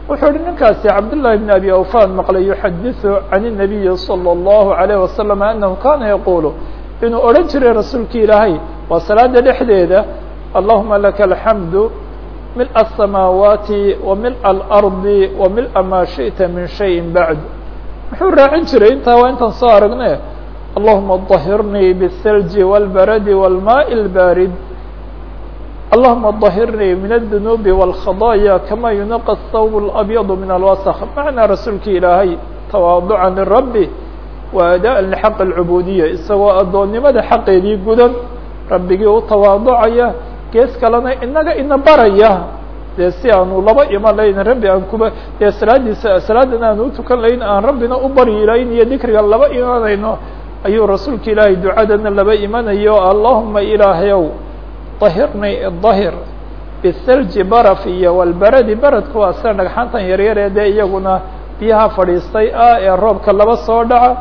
Speaker 1: wuxuu ihi ninkaasi cabdالlahi بn abi awfan maqlay yuxadiثu can الnabiyi slى الlahu عalيه wasalam anahu kana yaqulu inuu odhan jiray rasuulki ilaahay waa salaada dhexdeeda allahuma laka alxamdu milء الsamaawaati wa milء اlarضi wa milءa ma shiئta min shayi bacd muxuu raacin jiray intaa waa intaan soo aragne allahuma ظahirnii bالthalji wاlbaradi wاlmaء اlbarid allahuma ظahirnii min الdunuubi wاlkhadاaya kama yunaqa الthawb اlabyad min alwaskh macnaa rasuulki ilaahay tawaaduca lirabi wa adاء lxaq اlcubuudiya isagoo addoonnimada xaqeedii gudan rabbigii u tawaaducaya gees kalena inaga ina baraya dee si aanu laba iman layn rabbi aan kuba dee salaadiisa salaadan aan u tukan layn aan rabbina u baryi layn iyo dikriga laba imanayno ayuu rasuulka ilaahay ducadana laba imanayo allahuma ilaahayow dahirnii dahir bisalji baraf iyo walbaradi baradku waa sida dhagxantan yaryar ee iyaguna biyaha fadhiistay ah ee roobka laba soo dhaca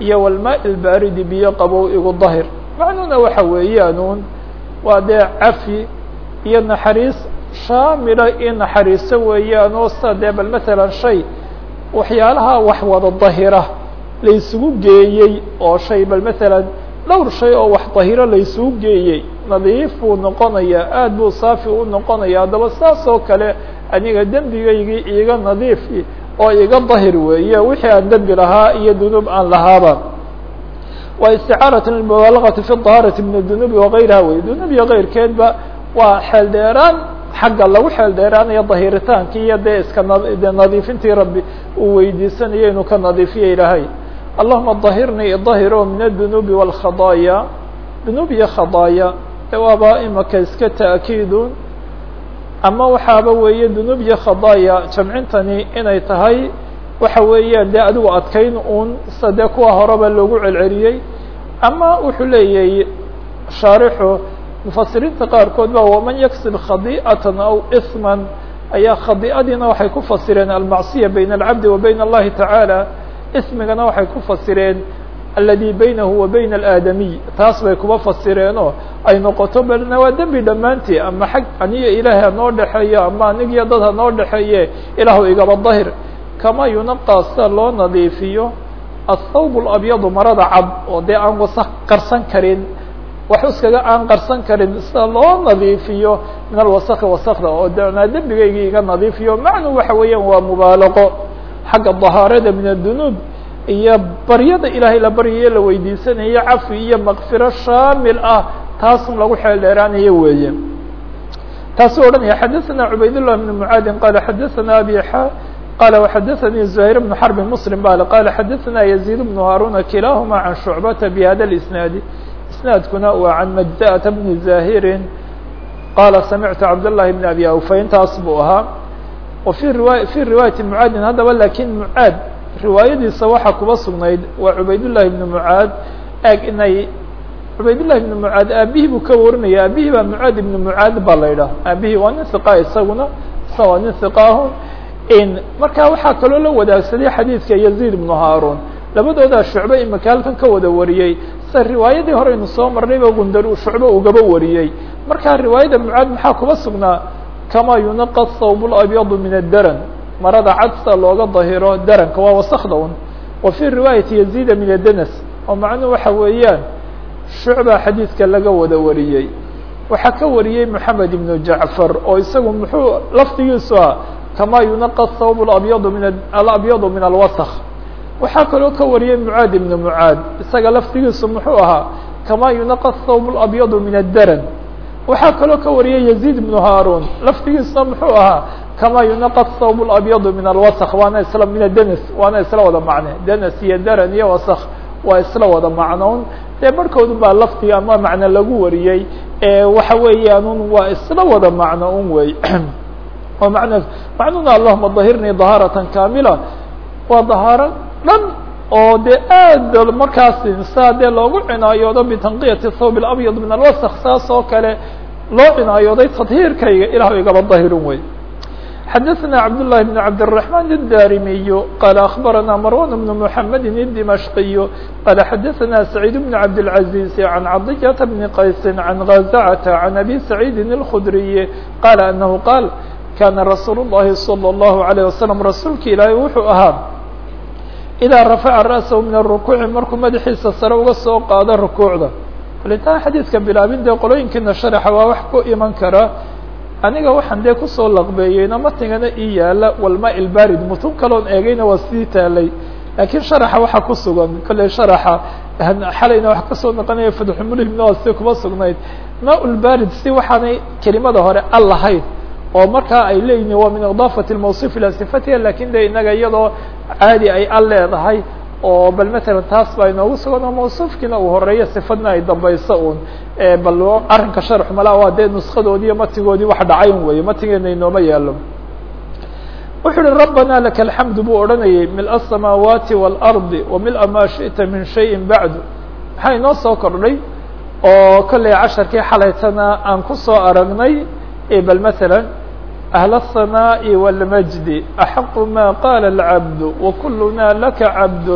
Speaker 1: iyo walmaa ilbaaridi biyo qabow igu dahir macnuhuna waxa weeyaanuun waa dee cafi iyo naxariis shaamila iyo naxariiso weeyaan oo sida dee bal matalan shay waxyaalaha wax wada dahira laysugu geeyey oo shay bal matalan dhowr shay oo wax dahiro laysugu geeyey nadiif buu noqonayaa aad buu saafi u noqonaya haddaba saas oo kale aniga dembigaygii iiga nadiif oo iga dahir weeye wixii aan dembi lahaa iyo dunuub aan lahaaba waa isticaaraة mubaalagati fi طahaarati min الdunuubi wagayriha wey dunuub iyo keyrkeedba waa xeel dheeraan xagga lagu xeel dheeraanayo dahiritaanki iyo dee iska de nadiifintii rabbi uu weydiisanayo inuu ka nadiifiyo ilaahay allahuma dahirnii idahiro min الdunuubi wاlkhadaaya dunuub iyo khadaaya de waaba imaka iska ta'kiidun ama waxaaba weeye dunuub iyo khadaaya jamcintani inay tahay waxa weeyaan dee adigu adkayn un sida dee kuwa horeba loogu celceliyey. Ama wuxuu leeyahay shaarixu mufasiriinta qaarkood ba waman yaksib khadi'atan aw isman ayaa khadi'adiina waxay ku fasireen almacsiya bayna alcabdi wa bayna allahi tacaala ismigana waxay ku fasireen aladi baynahu wa bayna alaadamiy taas bay kuba fasireenoo ay noqoto balna waa dembi dhammaantii ama xag aniyo ilaahay hanoo dhexeeyo ama anigiyo dad hanoo dhexeeye ilaahu igaba dahir kama yunaqa sida loo nadiifiyo athawb اlabyadu marada cad oo dee aan wasak qarsan karin wax iskaga aan qarsan karin sida loo nadiifiyo min alwasaki wasakda oo danaa dembigaygii iga nadiifiyo macnu waxa weeyaan waa mubaalaqo xagga dahaarada min adunuub iyo baryada ilaahay la baryayo la weydiisanayo cafi iyo makfiro shaamil ah taasun lagu xeel dheeraanayo weeye taasuu odhanaya xadaثana cubaydالlah بn mعaadin qala xadaثana abi xa qala وxadaثnii زuhayr بن xرb msلم bal qala xadaثana يزيد بن هاruna kilahuma can شhucbata bhada الإsnaadi isnaadkuna waa can majزaءةa bni zahiri qala samictu cabdالlahi بn abi awfa intaas buu ahaa wa fi riwa fi riwaayati mعaadin haddaba lakin mعaad riwaayadiisa waxaa kuba sugnayd waa cubaydullahi ibnu mucaad eg inay cubaydullahi ibnu mucaad aabihii buu ka warinaya aabihii baa mucaad ibnu mucaad baa la yidhaah aabihii waa nin hiqa ah isaguna isa waa nin hiqaahu n markaa waxaa kaloo la wadaagsaday xadiidka yaziid ibnu haaruun. Labadoodaa shucbe imika halkan ka wada wariyey. Sida riwaayadii horeynu soo marnayba gundar uu shucbe ugaba wariyey. Markaa riwaayadda mucaad maxaa kuba sugnaa? Kamaa yunaqas sawb labyadu min addaran marada cadsa looga dahiro daranka waa wasakda un. Wa fii riwaayati yaziida min adanas oo macnuhu waxa weeyaan shucba xadiidka laga wada wariyey. Waxaa ka wariyey moxamed ibnu jacfar oo isagu muxuu lafdigiisu ah kama yunaqa thawb abyadu min alabyadu min alwask waxaa kaloo ka wariyey mucaad ibnu mucaad isaga laftigiisu muxuu ahaa kama yunaqa thawb اlabyadu min addaran. Waxaa kaloo ka wariyey yaziid ibnu haarun laftigiisuna muxuu ahaa kama yunaqa thawb اlabyadu min alwask waana isla min adenas waana isla wada macne denas iyo daran iyo wask waa isla wada macnoon dee barhkoodu baa lafdiga ama macno lagu wariyey waxa weeyaanun waa isla wada macno un wey oo man macnuna allahuma dahirnii dahaaratan kaamila waa dahaaro dhan oo dee aad markaasi saa dee loogu cinaayoodo bitanqiyati thawb اlabyad min alwask saas oo kale loo cinaayooday tadhiirkayga ilah igaba dahirin wey xadaثna cabdاللahi بن cabdالرحمن الdarimiy qala aخbarana marwan بن mحamedi الdimashqiy qala xadaثna سacيid بن cabdالعaزيز عan caضyة بn qaysi عan غazcة عan abi سacيidi الkخdriي qala anahu qaal kana rasuul الlahi slى الlahu عalيه waslم rasuulka ilaahay wuxuu ahaa idaa rafaca ra'sahu min الrukuuci markuu madaxiisa sare uga soo qaado rukuucda intaan xadiidka bilaabin dee qolooyinkiina sharaxa waa wax ku iman kara aniga waxaan dee ku soo laqbeeyeyna matigana ii yaalla walma ilbarid mutun kaloon eegayna waa sidii taalay laakiin sharaxa waxa ku sugan kolley sharaxa xalayna wax ka soo noqonaya fatxumulhimna waa si kuma sugnayd. Ma ulbarid si waxaanay kelimada hore al lahayd oo markaa ay leeyihiin waa min idaafati lmawصuf ilaa sifatiha laakiin de inaga iyadoo caadi ay al oo bal matalan taas baa inoogu sugan oo mawصufkiina uu horeeyo sifadna ay dambayso un bal arrinka sharxu malaa waa dee nuskadoodii iyo matigoodii wax dhacayn weeye matigeena inooma yaalo wuxuu uhi rabbana laka alxamdu buu odhanayay mil الsamaawaati wاlardi wamila ma shiئta min shayin bacdu maxaa inoo soo kordhay oo kolley casharkii xalaytana aan kusoo aragnay bal mثalا أهل الصناء والمجد أحق ما قال العبد وكلنا لك عبد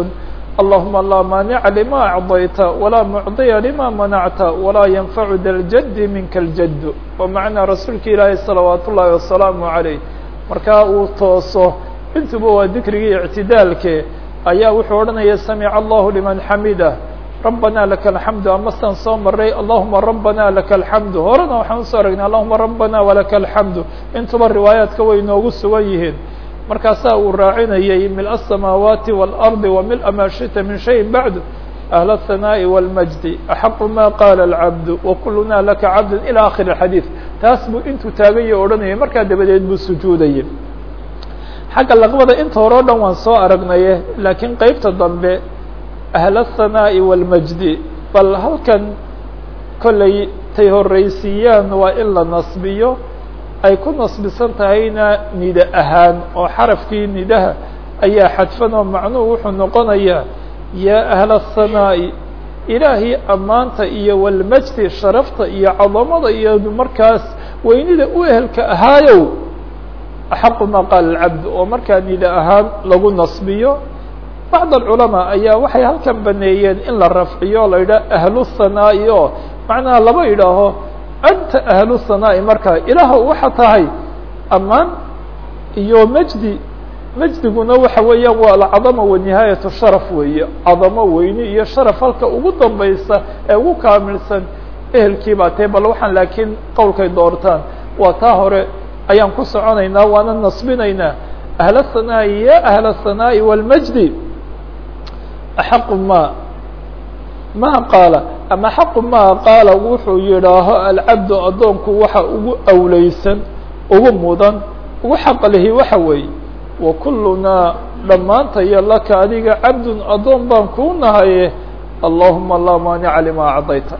Speaker 1: اللهم لا مانع لما أعطيت ولا معطي لما منعت ولا ينفع ذا الجد منك الجد ومعنى رasuulka ilaahi صلaوaaت الlahi وaسلام عليه markaa uu tooso intuba waa dikrigii اعtidaalke ayaa wuxuu odhanaya سمع الله لمن حمده ربنا لك الحمد amastan soo maray اللهuma ربنا لك الحمد horena waxaan usoo aragnay اللهuma ربنا ولك الحمد intuba riwaayaadka way inoogu sugan yihiin markaasaa uu raacinayay مiل السماawaaتi والأرض ومiلء ma شhiئta min شhayءi baعd أهل الثناء والمجد أحق ma qال العبد وكلna لaka عبد إلى آخر الحadيث taas buu intuu taaganya odhanayay markaa dabadeed buu sujuudayay xagga laqbada inta hore o dhan waan soo aragnaye laakiin qeybta dambe أهل الثناء والمجد bal halkan kolley tay horeysiiyaan waa in la nasbiyo ay ku nasbisan tahayna nida ahaan oo xarafkii nidaha ayaa xadfan oo macnuhu wuxuu noqonayaa yaa أهل الثناaءi ilaahii ammaanta iyo walmajdi sharafta iyo cadamada iyo markaas weynida u ehelka ahaayow أxaqu ma qaala الcabd oo markaa nida ahaan lagu nasbiyo bacd alculamaa ayaa waxay halkan baneeyeen in la rafciyo la yidhaha ahlu hanaa'i oo macnaha laba yidhaaho anta ahlu hanaa'i markaa ilaahow waxa tahay ammaan iyo majdi majdiguna waxa weeyaan waa alcadama wanihaayatu sharaf weeye cadamo weyni iyo sharaf halka ugu dambaysa ee ugu kaamilsan ehelkii baa tae bal waxaan laakiin qowlkay doortaan waa taa hore ayaan ku soconaynaa waana nasbinaynaa ahl hanaa'i ya ahl hanaa'i wاlmajdi axaqu ma ma qaala ama xaqu ma qaala wuxuu yidhaaho alcabdu addoonku waxa ugu awleysan ugu mudan ugu xaq lihi waxa weeye wa kulunaa dhammaantayo laka adiga cabdun addoon baan kuu nahaye allahuma laa maanica lima acdayta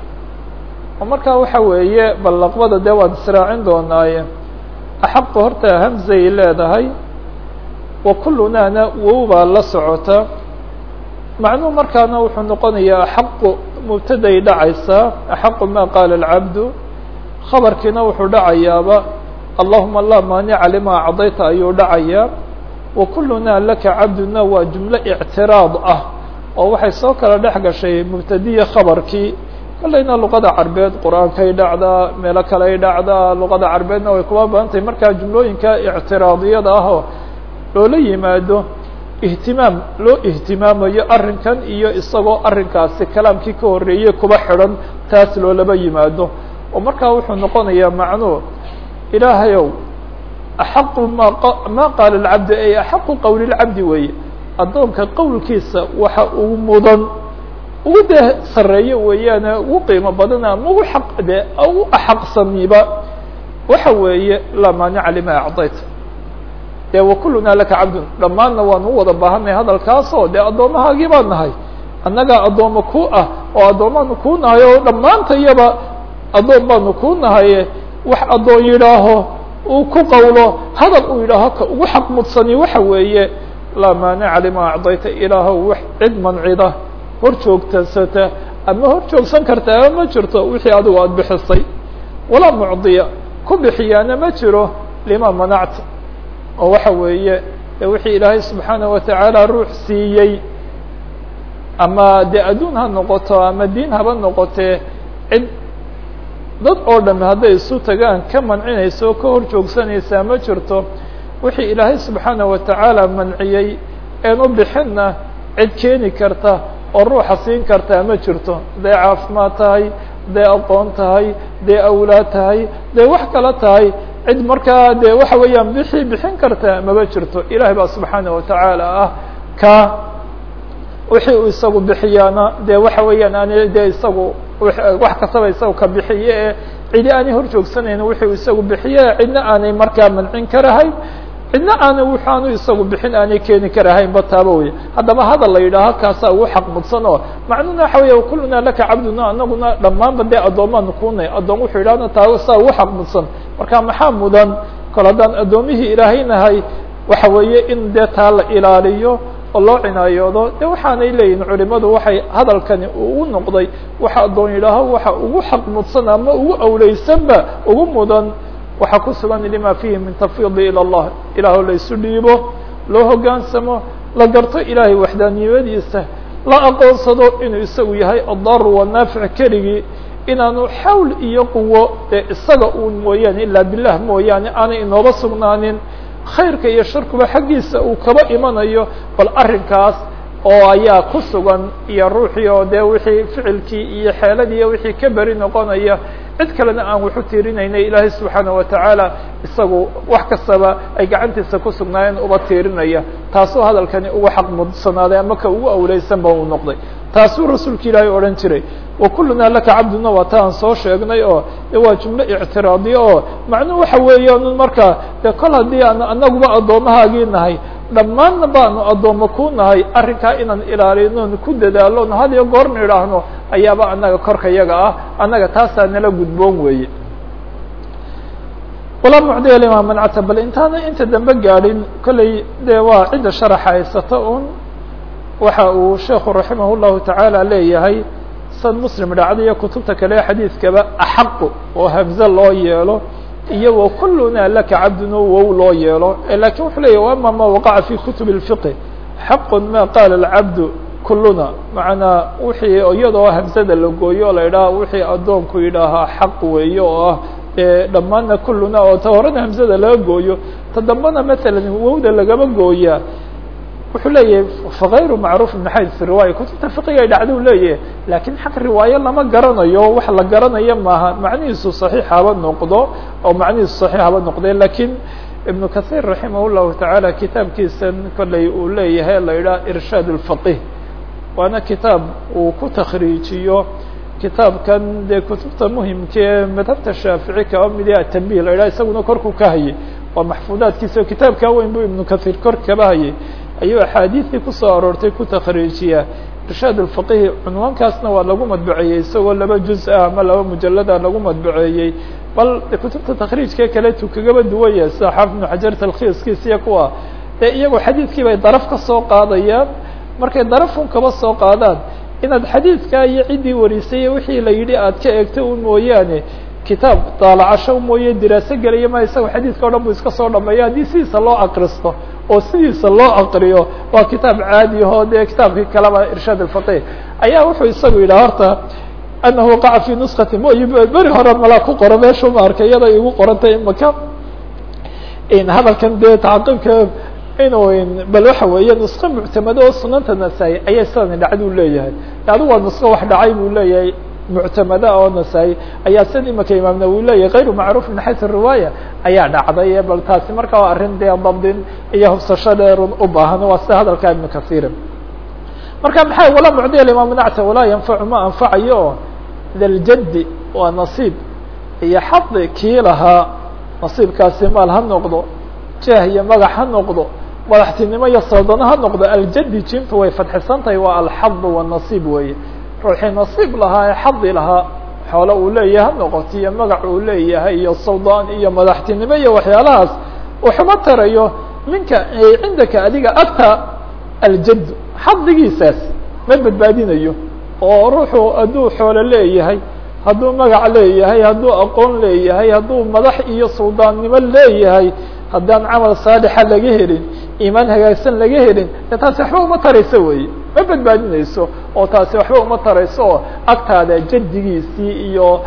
Speaker 1: oo markaa waxa weeye bal laqbada dee waan israacin doonaaye axaqu horta hamzay leedahay wa kulunaana wow baa la socota macnuhu markaana wuxuu noqonayaa axaqu mubtaday dhacaysaa axaqu ma qaala alcabdu khabarkiina wuxuu dhacayaaba allahuma laa maanica lima acdayta ayuu dhacayaa wa kulunaa laka cabduna waa jumlo ictiraad ah oo waxay soo kala dhex gashay mubtadiya khabarkii. Kolleyna luqada carbeed qur'aankay dhacdaa meelo kale ay dhacdaa luqada carbeedna way kuma badan markaa jumlooyinka ictiraadiyada ah oo loola yimaado ihtimaam loo ihtimaamayo arrinkan iyo isagoo arrinkaasi kalaamkii ka horreeyey kuba xidhan taas loolaba yimaado. Oo markaa wuxuu noqonayaa macnuu ilaahayow axaqu ma ma qaala alcabdi ay axaqu qowli lcabdi weeye. Addoonka qowlkiisa waxa ugu mudan ugu dee sareeyo weeyaane ugu qiimo badan ama ugu xaq de ugu axaqsamiba waxa weeye laa maanica lima acdayta dee wakulunaa laka cabdun. Dhammaanna waan u wada baahanay hadalkaasoo dee addoomahaagii baan nahay. Annagaa addooma ku ah oo addoomaanu kuu nahay oo dhammaantayaba addoon baanu kuu nahaye wax addoon yidhaaho uu ku qowlo hadal uu yidhaaho ka ugu xaq mudsani waxa weeye laa maanica lima acdayta ilaahow wax cid mancida hor ama hor joogsan karta ama ma jirto wixii adigu aada bixisay. Walaa mucdiya ku bixiyaana ma jiro lima manacta oo waxa weeye wixii ilaahay subxaana watacaala ruux siiyey ama dee adduun ha noqoto ama diin haba noqotee cid dad oo dhami hadday isu tagaan ka mancinaysa ka hor joogsanaysaa ma jirto wixii ilaahay subxaana watacaala manciyey een u bixinna cid keeni karta oo ruuxa siin kartaa ma jirto. Hadday caafimaad tahay hadday aqoon tahay hadday awlaad tahay hadday wax kala tahay cid markaa dee waxa weeyaan bixii bixin kartaa maba jirto. Ilahay baa subxaana watacaala ah ka wixii uu isagu bixiyaana dee waxa weeyaan ani dee isagu wax kastaba isaga ka bixiye ee cidi aanay hor joogsanaynin wixii uu isagu bixiye cidna aanay markaa mancin karahayn cidna aana waxaanu isagu bixin aanay keeni karahaynba taaba wey haddaba hadal la yidhaah halkaasaa ugu xaq mudsan oo macnuhuna waxa weya kullunaa laka cabduna anaguna dhammaanba dee addoomaanu kunay addoon wuxuu yidhahna taa saa ugu xaq mudsan marka maxaa mudan kol haddaan addoomihii ilaahay nahay waxa weeye in dee taa la ilaaliyo oo loo cinaayoodo de waxaanay leeyihiin culimadu waxay hadalkani uu noqday waxa addoon yidhaaho waxa ugu xaq mudsan ama ugu awleysanba ugu mudan waxaa ku sugan lima fihi min tafwidi ilى اllah ilaah la isu dhiibo loo hogaansamo la garto ilaahay waxdaaniyadiisa la aqoonsado inuu isagu yahay adar wanaafic keligii inaanu xawl iyo quwo dee isaga uun mooyaane ilaa bilah mooyaane aanay inooba sugnaanin. Khayrka iyo sharkuba xaggiisa uu kaba imanayo bal arrinkaas oo ayaa ku sugan iyo ruuxii oo dee wixii ficilkii iyo xeeladii iyo wixii ka beri noqonaya cid kalena aan waxu tiirinayna ilaahay subxaana watacaala isagu wax kastaba ay gacantiisa ku sugnaayeen uba tiirinaya. Taasuu hadalkani uga xaq mudsanaaday ama ka ugu awleysan ba uu noqday. Taasuu rasuulka ilaahay odhan jiray wa kullunaa laka cabduna waa ta aan soo sheegnay oo de waa jumlo ictiraadiya oo macnuhu waxa weeyaan markaa de kol haddii aan anaguba addoomahaagii nahay dhammaanna baanu addoommo ku nahay arrinkaa inaan ilaalino ku dadaalo no had iyo goorna idhaahno ayaaba annaga korka yaga ah annaga taasaa nala gudboon weeye. Walaa mucdiya lima mancata bal intaana inta dambe gaadhin kolley de waa cidda sharaxa haysata un waxa uu sheekhu raximah llahu tacaala leeyahay sad muslim dhacdayo kutubta kale xadiidkaba axaqu oo hamze loo yeelo iyo wa kulluna laka cabdun wow loo yeelo lakin wuxuu leyahy ama ma waqaca fi kutub الfiqi xaqu ma qaala اlcabdu kulluna macnaa wixii iyadoo hamsada la gooyo o la idhaha wixii addoonku yidhaahaa xaq weeye oo ah e dhammaanna kulluna oo ta horena hamsada laga gooyo ta dambana matalan wowda lagama gooyaa wuxuu leeyahay fakayru macruuf ibn xayd fi riwaaya kutubta fiqiga ay dhacdo u leeyahay laakiin xag riwaayo lama garanayo wax la garanayo maaha. Macnihiisu saxiix haba noqdo oo macnihiisu saxiix haba noqdee lakiin ibnu kahiir raximah llahu tacaala kitaabkiisan kolley uu leeyahay la yidhaha irshaad lfaqih waana kitaab uu ku takriijiyo kitaabkan dee kutubta muhimka ee madhabta shaafici kaba midi atambiih ah la yidhaha isaguna korkuu ka hayay waa maxfuudaadkiisa oo weyn buu ibnu kahiir kor kaba hayay ayuu axaadiistii ku soo aroortay ku takriijiyaa irshaad الfaqihi cunwaankaasna waa lagu madbaceeyey isagoo laba juz ah ama laba mujalada lagu madbaceeyey bal kutubta takriijkee kaletu kagaba duwaya sida xaafid ibnu xajar talkhiiskiisa iyo kuwa. Dee iyagoo xadiidkii bay daraf ka soo qaadayaan. Markay darafun kaba soo qaadaan inaad xadiidkaa iyo ciddii warisay wixii la yidhi aad ka eegto un mooyaane kitaab daalacasho mooye diraaso gelaya ma isaga xadiidka o dhan bu iska soo dhameeya haddii sidiisa loo akristo oo sidiisa loo akriyo waa kitaab caadi ahoo dee kitaabkii kaleba irshaad alfaqih. Ayaa wuxuu isagu yidhaha horta anahu waqaca fi nuskati moy beri hore malaa ku qoro meeshu ma arkay iyada igu qorantay imaka hadalkan dee tacaqibka inuu bal waxa weeye nusko muctamado oo sunanta nasaa-i ayaa sidani dhacduu leeyahay. Adu waa nusko wax dhacay buu leeyahay muctamada oo nasaa-i ayaa sid imaka imaam nawowi leeyahay kayru macruuf min xaysu riwaaya. Ayaa dhacday bal taasi marka waa arrin dee dabdin iyo hubsasho dheerun u baahan waa sida hadalka ibnu kasiira marka maxay walaa mucdiya lima manacta walaa yanfacu ma anfacayo oo daljaddi waa nasiib. Iyo xadi kii lahaa nasiibkaasi maal ha noqdo jah iyo magax ha noqdo madaxtinimo iyo soodano ha noqdo aljadi jimtu way fadxisan waa alxad wanasiib weeye ruuxii nasiib lahaa ee xadi lahaa xoolo uu leeyahay ha noqoto iyo magac uu leeyahay iyo sawdaan iyo madaxtinimo iyo waxyaalahaas waxuma tarayo minka cindaka adiga agta aljad xadigiisaas ma badbaadinayo oo ruuxu hadduu xoolo leeyahay hadduu magac leeyahay hadduu aqoon leeyahay hadduu madax iyo suldaannimo leeyahay haddaan camal saalixa laga helin iimaan hagaagsan laga helin de taasi waxba uma tarayso wey ma badbaadinayso oo taasi waxba uma tarayso oo agtaada jaddigiisii iyo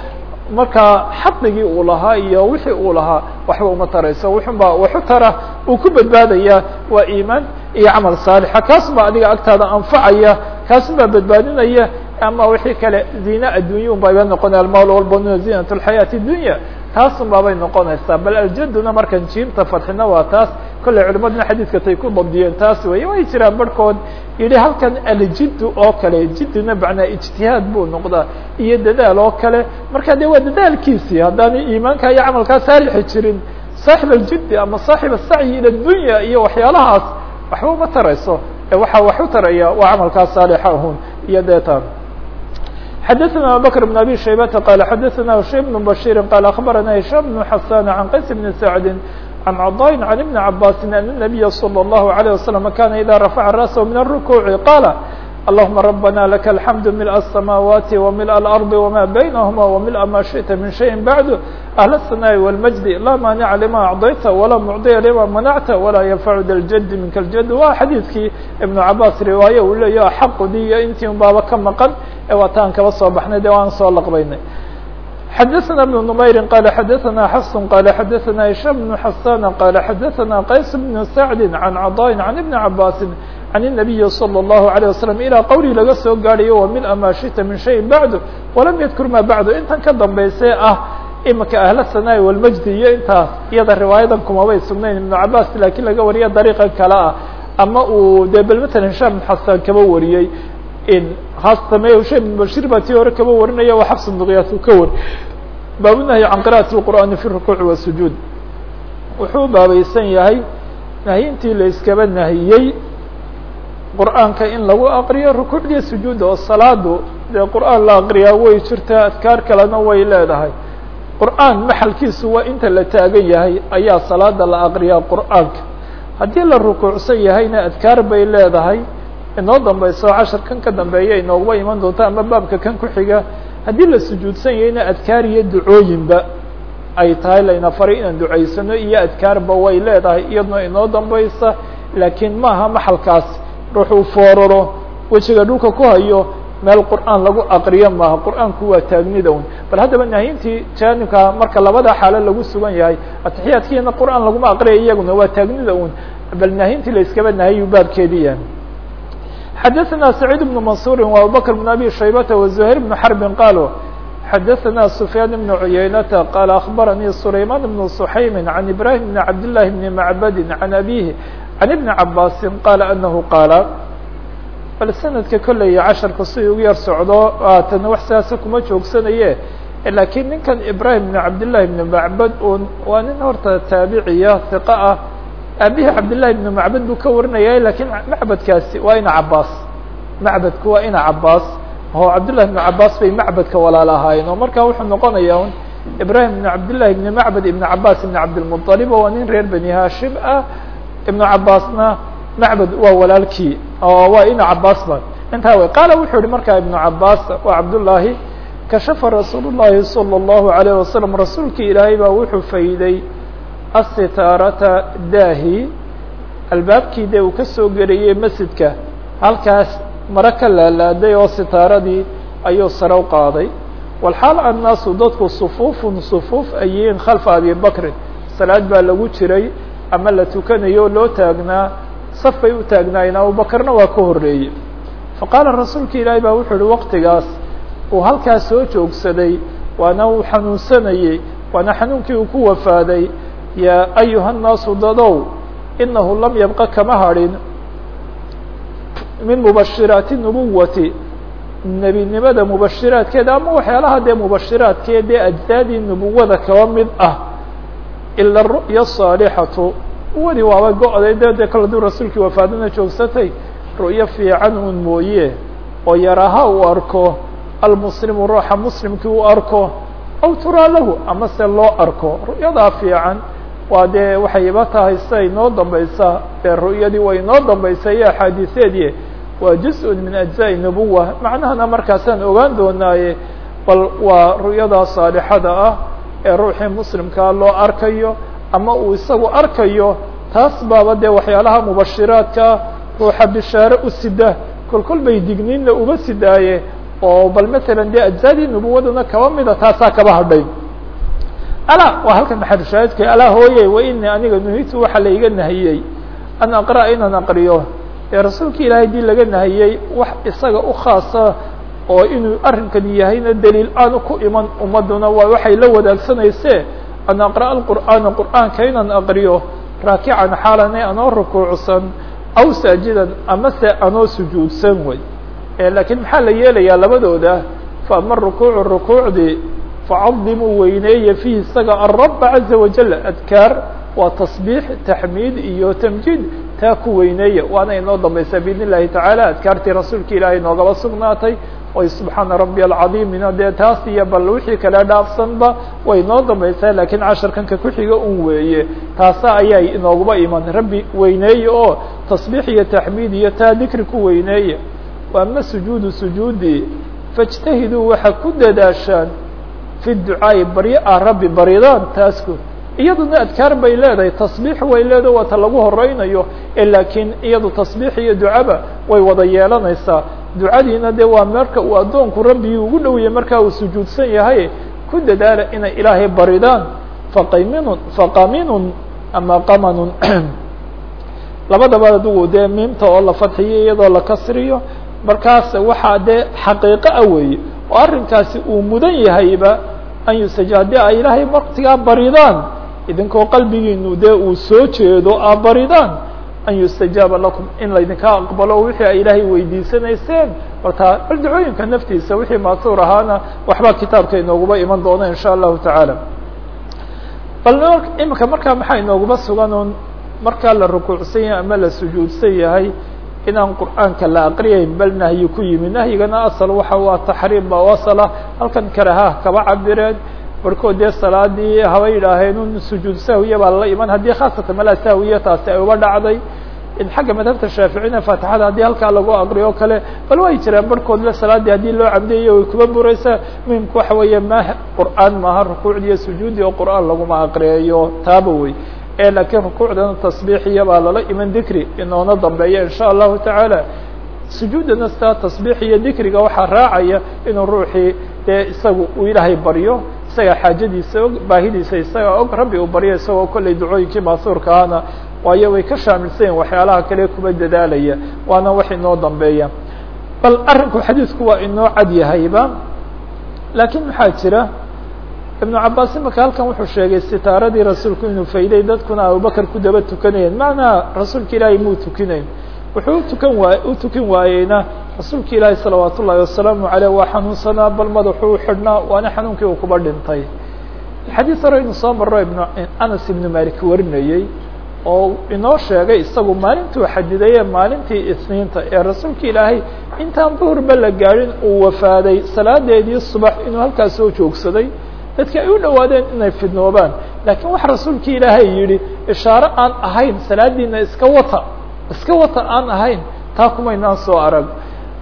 Speaker 1: markaa xaqigii uu lahaa iyo wixii uu lahaa waxba uma tarayso. Wuxunbaa waxu tara uu ku badbaadaya waa iimaan iyo camal saalixa kaasun baa adiga agtaada anfacaya kaasun baa badbaadinaya ama wixii kale zine addunya un bayba noqonaya almaal walbanuna zinat lxayaati dunya taasun baabay noqonaysaa bal aljaduna markan jiimta fadxina waa taas kollay culimaduna xadiidka tay ku dabdiyeen taas wey way jiraan barhkood yihi halkan aljiddu oo kale jidduna macnaa ijtihaad buu noqdaa iyo dadaal oo kale. Marka de waa dadaalkiisii haddaanay iimaanka iyo camalkaa saalixi jirin saaxib aljiddi ama saaxib asacyi ila dunya iyo waxyaalahaas waxba uma tarayso ee waxaa wax taraya waa camalkaa saalixa ahun iyo deetaan xdثna abubكر بن abي شhaybةa qال xadثna هشيم بن بشير qال أخبرna هiشام بن حسان عن qays بن سعد عن cضاء عن بن عباس أن النبي صلى الله عليه وسلم كان إذا رفع رأسه من الركوع قال اللهم ربنا لك الحمد ملء السماوات وملء الأرض وما بينهما وملء ما شئت من شيء بعد أهل الثناء والمجد لا مانع لما أعطيت ولا معطي لما منعت ولا ينفع ذا الجد منك الجد waa xadيiثkii iبن cabاs riwaaye uu leeya xaqdiiyo intii un baaba ka maqan ee waataan kaba soo baxnay de waan soo laqbaynay xdثna بن نmayr qال xdثna xفs qال xdثna هiشام بن حسان qال xdثna qays بن سعد عن cضاء عن بن cabاس عن النبي صلى الله عليه وسلم ilىa qwlii laga soo gaadhayo ومiلأ ma شhita min شhayءi baعd وlam ydkur ma baعd intan ka dambayse ah imika ahl الثanاء والmجdi iyo intaas iyada riwaayadan kumabay sugnayn iبن cabاs lakiin laga wariya dariiqa kale ah ama uu de bel mثala هiشام بن xasan kaba wariyey haasatame hushaym bashir baa tii hore kaba warinaya waa xafs duqyaatu ka war baabunahyi can qira'ati اlqur'aani fi rukuuci wasujuud wuxuu baabaysan yahay nahyintii la iskaba nahiyey qur'aanka in lagu aqriyo rukuucdiyo sujuudda oo salaadu dee qur'aan la aqriyaa way jirtaa adkaar kalena way leedahay. Qur'aan maxalkiisu waa inta la taagan yahay ayaa salaada la aqriyaa qur'aanka. Haddii la rukuucsan yahayna adkaar bay leedahay inoo dambayso cashar kan ka dambeeya inooguba iman doonta ama baabka kan ku xiga. Haddii la sujuudsan yahayna adkaar iyo ducooyinba ay tahay layna faray inaan ducaysano iyo adkaarba way leedahay iyadoo inoo dambaysa laakiin maaha maxalkaas ruuxuu fooraro wejiga dhulka ku hayo meel qur'aan lagu aqriyo maaha qur'aanku waa taagnida un bal haddaba nahyintii jaanibka marka labada xaalo lagu sugan yahay atixiyaadkiina qur'aan laguma aqriya iyaguna waa taagnida un bal nahyintii la iskaba nahayu baabkeedii yahay xadaثna سacيid بن maنصuuri وabubكر بن abi shaybةa وزهير بن xرب qالو xadaثna سفyاn بن عuyaynةa qال أخbarnii سulayman بن صحayم عن إbrahيم بن cabd للhi بن معbd عن أbيه عن iبن cabاsi qال أنه qاala bal sanadka kolley casharka si ugu yar socdo aatana wax siaasa kuma joogsanaye lakiin ninkan ibrahim بن cabdاللahi بن macbad un waa nin horta taabiciya ثiqa ah aabihi cabdالlahi بن macbad buu ka warinaya lakiin macbadkaasi waa ina cabaas macbadku waa ina cabaas oo cabdالlahi بن cabaas bay macbadka walaal ahaayeen oo markaa wuxuu noqonaya un ibrahim بن cabdالlahi بن macbad iبn cabas iبn cabdالمطلب waa nin reer bani hashim ah iبn cabaasna macbad waa walaalkii oo waa ina cabaas ba intaa wey qaala wuxuu yihi markaa iبn cabaas waa cabdالlahi kashafa rasuul الlahi salى الlahu عalيه wasalam rasuulkii ilaahay baa wuxuu fayday asitaarata daahi albaabkii dee uu ka soo gerayey masjidka halkaas maro ka laalaaday oo sitaaradii ayuu sare u qaaday walxaal annaasu dadku sufuufun sufuuf ayiin khalfa abi bakrin salaad baa lagu jiray ama la tukanayo loo taagnaa saf bay u taagnaayeen abubakarna waa ka horreeyey. Faqaala rasuulka ilaahi baa wuxuu yihi waqtigaas uu halkaas soo joogsaday waana uu xanuunsanayey waana xanuunkii uu ku wafaaday yaa ayuha الnaasu dadow inahu lam yabqa kama hadhin min mubashiraati nubuwati nebinimada mubashiraadkeeda ama waxyaalaha dee mubashiraadkeed dee ajdaadii nubuwada kaba mid ah ila ru'ya الصaalixatu wadi waaba go-day de dee kala duu rasuulkii wafaadana joogsatay ru'yo fiican un mooye oo yaraha uu arko almuslimu ruuxa muslimkii uu arko aw turaa lahu ama se loo arko ru'yadaa fiican waa dee waxay iba tahay sida inoo dambaysa dee ru'yadii way inoo dambaysa iyo axaadiiseedii waa juz-un min ajzaءi nubuwa macnahana markaasaan ogaan doonaaye bal waa ru'yadaa saalixada ah ee ruuxii muslimkaa loo arkayo ama uu isagu arkayo taas baaba dee waxyaalaha mubashiraadkaa ruuxa bishaare u sida kol kol bay digniinna uba sidaaye oo bal matalan dee ajzaadii nubuwadana kaba mida taasaa kaba hadhay alaa waa halkan maxalushaahidka alaa hooye wa ini aniga nuhitu waxaa la iga nahiyey an aqra'a inaan aqriyo. Ee rasuulka ilaahay dii laga nahiyey wax isaga u khaasa oo inuu arrinkani yahayna daliil aanu ku iman ummaduna waa waxay la wadaagsanayse an aqra'a alqur'aana qur'aanka inaan aqriyo. Raakican xaalane anoo rukuucsan aw saajidan amase anoo sujuudsan wey laakiin maxaa la yeelayaa labadooda? Fa ama rukuucu rukuucdii facadimuu weyneeye fiihi isaga alraba caza wajal adkaar waa tasbiix taxmiid iyo tamjiid taa ku weyneeya waana inoo dambaysaa biidn illahi tacaala adkaartii rasuulka ilaahay noogaba sugnaatay oy subxaana rabbi alcadiimina dee taas iyo bal wixii kale dhaafsanba way inoo dambaysaa laakiin casharkanka kuxiga un weeye taasa ayaa inooguba iman rabbi weyneeye oo tasbiix iyo taxmiid iyo taa dikri ku weyneeya ama sujuudu sujuudi faاjtahiduu waxaa ku dadaashaan fi ducaa'i baryo ah rabbi baridaan taasku iyaduna adkaar bay leedahay tasbiix way leedahay waa ta lagu horeynayo laakiin iyadu tasbiix iyo ducaba way wada yeelanaysaa. ducadiina dee waa marka uu addoonku rabbigii ugu dhowya markaa uu sujuudsan yahay ku dadaala inay ilaahay baridaan. faqaminun faqaminun ama qamanun. Labadaba adigu dee miimta oo la fadxiyo iyadoo la kasriyo. markaas waxaa dee xaqiiqo ah weeye. oo arrinkaasi uu mudan yahayba an yustaja haddii ay ilaahay waktigaa baridaan. Idinkoo qalbigiinu dee uu soo jeedo aa baridaan. An yustajaaba lakum in laydinka aqbalo wixii ay ilaahay weydiisanayseen. Baltaa bal dacooyinka naftiisa wixii maasuur ahaana waxbaa kitaabka inooguba iman doona in sha allahu tacaala. Bal imika markaa maxaa inooguba sugan un markaa la rukuucsan yahay ama la sujuudsan yahay inaan qur'aanka la aqriyayn bal nahyi ku yimi. Nahyigana asal waxa waa taxriim ba wasala. Halkan karaha kaba cabireen. Barhkood dee salaadii haba yidhaaheen un sujuud sahwiya baa lala iman. Haddii khaasatan malaa sahwiya taasi ay uga dhacday. In xagga madhabta shaaficina faatixada haddii halkaa lagu aqriyo kale bal way jiraan barhkood le salaadii haddii loo cabdiyayo way kuba buraysaa muhimku waxa weeye ma qur'aan maaha rukuucdi iyo sujuudi oo qur'aan laguma aqriyayo taaba wey e laakiin rukuucdana tasbiixiya baa lala iman dikri inoona dambeeya in sha allahu tacaala. Sujuudana sitaa tasbiix iyo dikriga waxaa raacaya inuu ruuxii dee isagu uu ilaahay baryo isaga xaajadiisa og baahidiisa isaga og rabbi uu baryo isagoo kollay ducooyinkii maasuurka ahna. Waayo way ka shaamilsan yihiin waxyaalaha kale kuba dadaalaya waana wax inoo dambeeya. Bal arrinku xadiidku waa inoo cad yahayba laakiin maxaa jira ibnu cabaas imaka halkan wuxuu sheegay sitaaradii rasuulku inuu fayday dadkuna abubakar ku daba tukanayeen. Macnaa rasuulka ilaahay muu tukinayn wuxuu utukan waay u tukin waayeyna rasuulka ilaahi salawaat ullaahi wasalaamu aleyh waa xanuunsanaa bal madaxuu xidhnaa waana xanuunkii uu kuba dhintay. Xadiis hore inu soo maro anas ibnu malik warinayey oo inoo sheegay isagu maalintuu xadidaye maalintii isniinta ee rasuulka ilaahay intaan duhurba la gaadhin uu wafaaday salaadeedii subax inuu halkaas soo joogsaday dadki ay u dhowaadeen inay fidnoobaan. Laakiin waxa rasuulka ilaahay yidhi ishaaro aan ahayn salaadiina iska wata iska wata aan ahayn taa kumaynaan soo arag.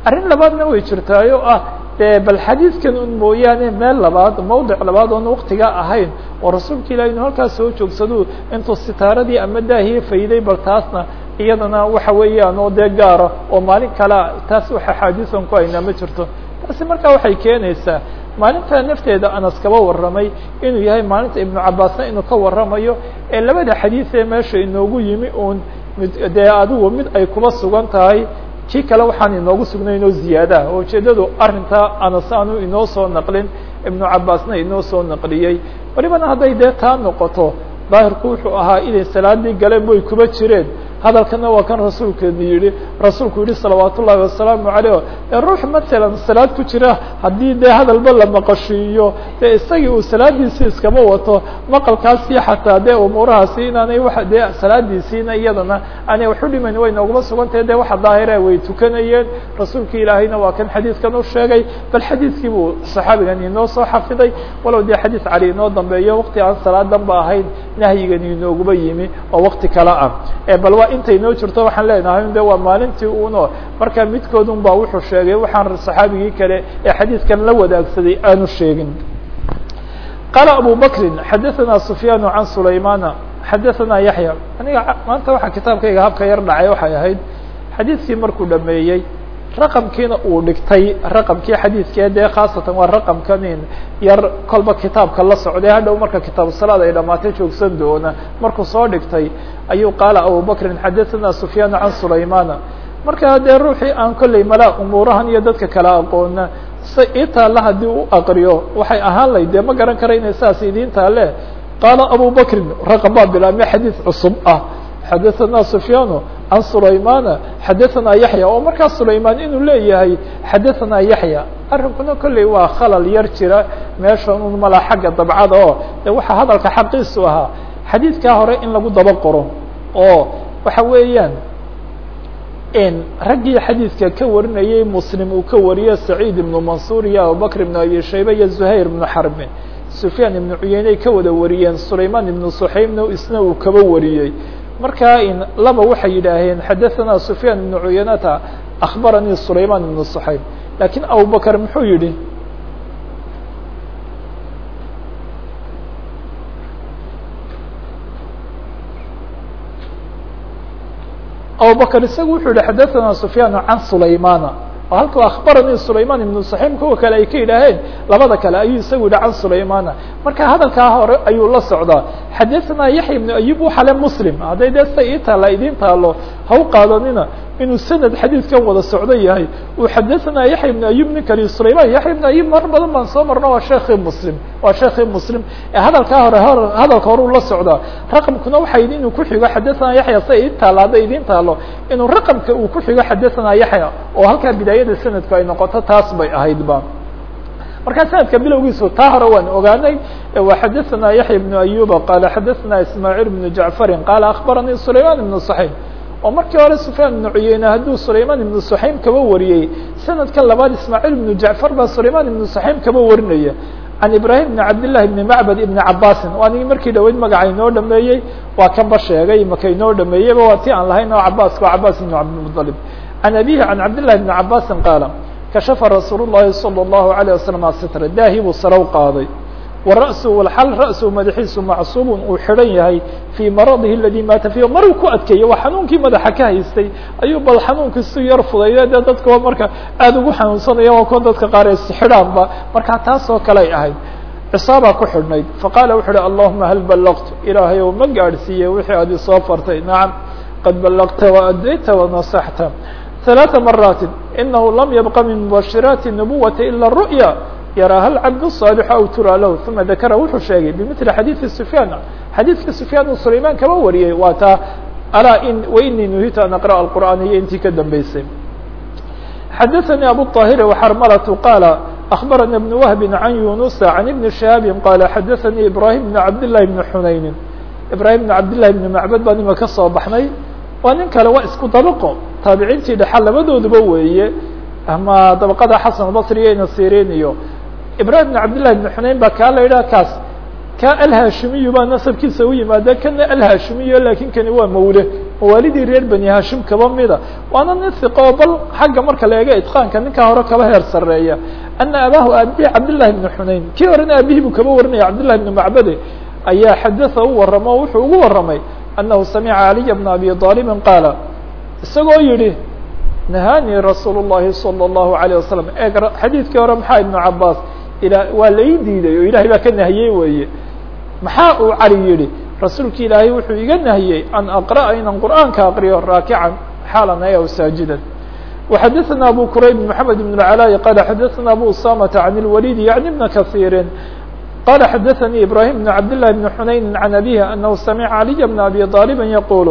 Speaker 1: Arrin labaadna way jirtaayo ah de bal xadiidkan un mooyaane meel labaad mawdic labaad oon waktigaa ahayn oo rasuulka inuu halkaas soo joogsado intuu sitaaradii ama daahii fayday bal taasna iyadana waxa weeyaan oo dee gaara oo maalin kalea taas waxa xaadiisan ku haynaa ma jirto. Taasi markaa waxay keenaysaa maalintaa nafteeda anas kaba warramay inuu yahay maalinta ibnu cabaasna inuu ka warramayo ee labada xadiisee meesha inoogu yimi uun dee adigu mid ay kuba sugan tahay kii kale waxaan inoogu sugnayn oo ziyaadaha oo ujeedadu arrintaa anas aanu inoo soo naqlin ibnu cabaasna inoo soo naqliyey. Walibana hadday dee taa noqoto daahirku wuxuu ahaa inay salaadii galeen way kuba jireen hadalkana waa kan rasuulkeenu yihi rasuulku yihi salawaat ullahi wasalaamu aleyh ruux matalan salaad ku jira haddii dee hadalba la maqashiiyo dee isagii uu salaadiisii iskama wato maqalkaasi xataa dee umuurahaasi inaanay wa dee salaadiisiina iyadana aanay waxu dhimayn way nooguma sugantahe de waxa daahira way tukanayeen. Rasuulki ilaahayna waa kan xadiidkan u sheegay bal xadiidkii buu saxaabigan inoo soo xafiday. Walow dee xadiis cali inoo dambeeyo wakti aan salaadan ba ahayn nahyigan inooguba yimi oo wakti kale ah. Bal waa intay noo jirto waxaan leenahay de waa maalintii uno marka midkoodun baa wuxuu sheegay waxaan saxaabigii kale ee xadiidkan la wadaagsaday aanu sheegin. Qaala abu bakrin xadaثana sufyaanu can sulaymana xadaثana yaxya aniga maanta waxaa kitaabkayga habka yar dhacay waxay ahayd xadiidkii markuu dhameeyey raqamkiina uu dhigtay raqamkii xadiidkee dee khaasatan waa raqamkanin yar kolba kitaabka la socday hadhow marka kitaabu salaad ay dhamaatay joogsan doona. Markuu soo dhigtay ayuu qaala abubakrin xadaثana sufyaan can sulaymana marka dee ruuxii aan kolley malaa umuurahan iyo dadka kala aqoona se ii haddii u aqriyo waxay ahaan layd dee ma garan kara inay saas idiin taale qaala abu bakrin raqam baa bilaabmay xadiid cusub ah. Xadaثana sufyaanu can sulaymana xadaثana yaxya oo markaa sulaymaan inuu leeyahay xadaثana yaxya arrinkuna kolley waa khalal yar jira meeshan un mala xagga dabcada oo de waxaa hadalka xaqiisu ahaa xadiidkaa hore in lagu daba qoro oo waxa weeyaan raggii xadiidka ka warinayay muslim uu ka wariyey saciid ibnu mansuur iyo abubakr ibnu abi iyo zuhayr ibnu xarbin sufyaan ibnu cuyeyney ka wada wariyeen sulaymaan ibnu suxaymna isna uu kaba wariyey markaa laba waxay yidhaaheen xadaثana sufyaan ibnu cuyanata akbaranii sulaymaan ibnu suxaym lakiin abubakr muxuu yihi abubakr isagu wuxuu yihi xadaثana sufyaan can sulaymana oo halka akbaranii sulayman ibnu saxiim kuwa kale ay ka yidhaaheen labada kale ayuu isagu yihi can sulaymana marka hadalkaa hore ayuu la socdaa. Xadaثana yaxya ibnu ayub waxale muslim. Hadday ii taalla idiin taalo ha u qaadanina inuu sanad xadiidkan wada socdo yahay uu xadaثana yaxya ibnu ayub nin kali sulayman yaxya ibnu ayub mar badan baan soo marno waa sheekii muslim waa sheekii muslim ee hadalkaa hore hadalka hore u la socdaa raqamkuna waxay yidhi inuu ku xigo xadaثana yaxya sida ii taalla hadday idiin taalo inuu raqamka uu ku xigo xadaثana yaxya oo halkaa bidaayada sanadku ay noqoto taas bay ahaydba markaa sanadka bilowgiisu taa hore waan ogaanay waa xadaثana yaxya ibnu ayuba qaala xadaثana ismaaعiil ibnu jacfarin qaala akbaranii sulayman ibnu صaxiim oo markii hore sufyaan ibnu cuyeyne hadduu sulayman ibnu suxaym kaba wariyey sanadka labaad ismaaعiil ibnu jacfar baa sulayman ibnu suxaym kaba warinaya can ibrahim ibn cabdillahi ibni macbad ibni cabaasin waa nigi markii dhaweyd magaca inoo dhameeyey waa kanba sheegay maka inoo dhameeyeyba waa ti aan lahayn oo cabaaska waa cabaas ibnu cabdilmuطalib can abihi can cabdillahi ibni cabaasin qaala kashafa rasuul الlahi salى الlahu عalيه wasalam asitra daahi buu sarow qaaday wa ra'su walxal ra'su madaxiisu macsuubun uu xidhan yahay fii maradihi aladi maata fiih maruu ku adkeeyey waa xanuunkii madaxa ka haystay ayuu bal xanuunkiisu yar fudayde dee dadka marka aada ugu xanuunsanaya waa kuwa dadka qaar ay sixidhaanba markaa taasoo kaley ahayd cisaabaa ku xidhnayd faqaala wuxu uhi allahuma hal ballaqtu ilaahay ou ma gaadhsiiye wixii aad isoo fartay nacam qad ballaqta waadayta wanasaxta ثلاث مرات إنه لم يبق من مبشرات النبوة إلا الرؤيا يراها العبد الصالح أو ترى له ثم ذكر wuxuu sheegay بمثل حديث سفyان حديثka سفyان سليمان kaba wariyey waa taa ألا وإني نهيت أن أقرأ القرآن iyo intii ka dambeysay حدثني أبو الطاهر وحرملة قال أخبرني بن وهب عن يونس عن ابن شهاب قال حدثني إبراهيم بن عبد الله بن حنين إبراهيم بن عبد الله بن معبد baan ima ka soo baxnay waa nin kale waa isku dabaqo taabiciintii dhexal labadooduba weeye ama dabaqada xasan albasri iyo nasirin iyo ibrahim bn cabdillahi bn xuneyn baa kaa la yidhaha kaas ka alhashimiyu baa nasabkiisa u yimaada kana alhashimiyo lakin kani waa mawle mawaalidii reer bani hashim kaba mida waana nin hiqo oo bal xagga marka la eega itqaanka ninkaa hore kaba heer sareeya ana abahu aabihi cabdillahi bn xuneyn kii horena aabihii buu kaba warinaya cabdillahi bn macbade ayaa xadatha u waramo o wuxuu ugu waramay أنه سمع علي بن أبي طالب قال isagoo yihi نهاnي رasuuل اللhi صلى الله عليه وسلم e xadيiثkii hore مxaa iبن cabاs waa lai diiday oo ilahay baa ka nahiyey weye maxaa uu cali yihi rasuulki ilaahay wuxuu iga nahiyey an أقرأa inan qur'aaنka aqriyo raakiعا xaalan aw saaجidا وxadثna أbو كرayب محمد بن العلاء قال xadثna أbو أسامة عن الوليد يعني بن كثير قال حدثني إبراهيم بن عبد الله بن حنين عن أبيه أنه سمع علي بن أبي طالب يقول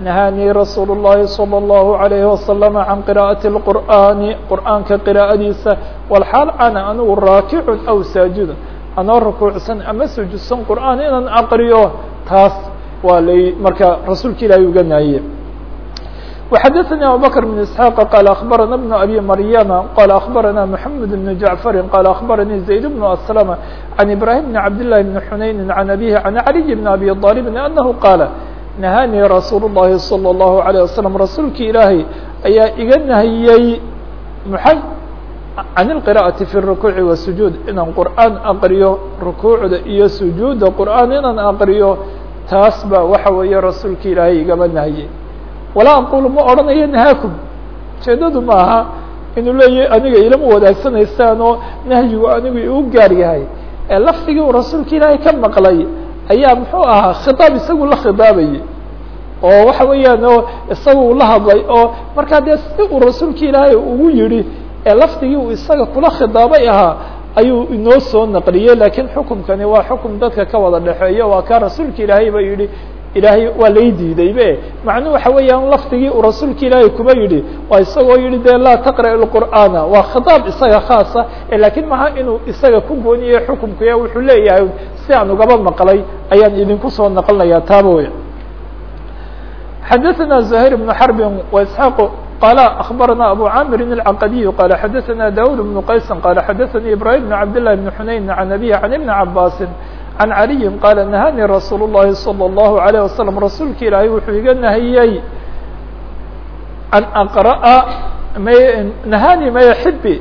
Speaker 1: نهاني رsuuل اللhi صلى الله عليه وسلم عن قراءة القرآن قرآaنka قراءadiisa والحاaل أنا aنgu راaكع أو ساaجد anoo ركوuعsan ama سuجudsan قرآن inaan أqriyo taas waa l marka rasuulka ilahi uga naaye وحدثني أبو بكر بن إسحاق قال أخبرنا بن أبي مريم قال أخبرنا محمد بن جعفر قال أخبرني زيد بن أسلم عن إبراهيم بن عبد الله بن حنين عن أبيه عن علي بن أبي طالب أنه قال نهاني رsuuل اللhi صلى الله عليه وسلم رasuulki ilaahay ayaa iga nahiyey محay عن القراءة في الركوع والسجود inaan قرآن أqriyo ركوuعda iyo سuجuuda قرآن inaan أqriyo taas ba waxa weeye rasuulka ilaahay igama nahye walaa aqulu ma odhanayo nahaakum ujeedadu ma aha inuu leeyahy aniga ilama wadaagsanaysan oo nahyigu anigu iu gaar yahay ee lafdigii uu rasuulka ilaahay ka maqlay ayaa muxuu ahaa khitaab isagu la khitaabayay oo waxa weeyaan oo isagu la hadlay oo markaa dee si uu rasuulka ilaahay ugu yidhi ee lafdigii uu isaga kula khitaabay ahaa ayuu inoo soo naqliyey lakiin xukumkani waa xukum dadka ka wada dhexeeyo waa kaa rasuulka ilaahay ba yidhi ilaahay waa lay diidaybe macnuu waxa weeyaan lafdigii uu rasuulka ilaahay kuba yidhi waa isagoo yihi de laa taqra' lqur'aana waa khitaab isaga khaasa lakiin maha inuu isaga ku gooniye xukumkaya wuxuu leeyahay si aan ugaba maqlay ayaan idinku soo naqlinaya taaba wey xadaثna زhayr بن xرb وإسحاq qال أخبرنا أbو cاmr العqدي qال xadaثna dاud بن qays qال xadaثnي إبراهيم بن عبد الله بن حuنayn عن أbيه عن بن عabاس عن علي qال نهاني رsuuل اللhi صلى الله عليه وسلم rasuulka ilaahay wuxuu iga nahiyey an أqرأa نahani maya xibi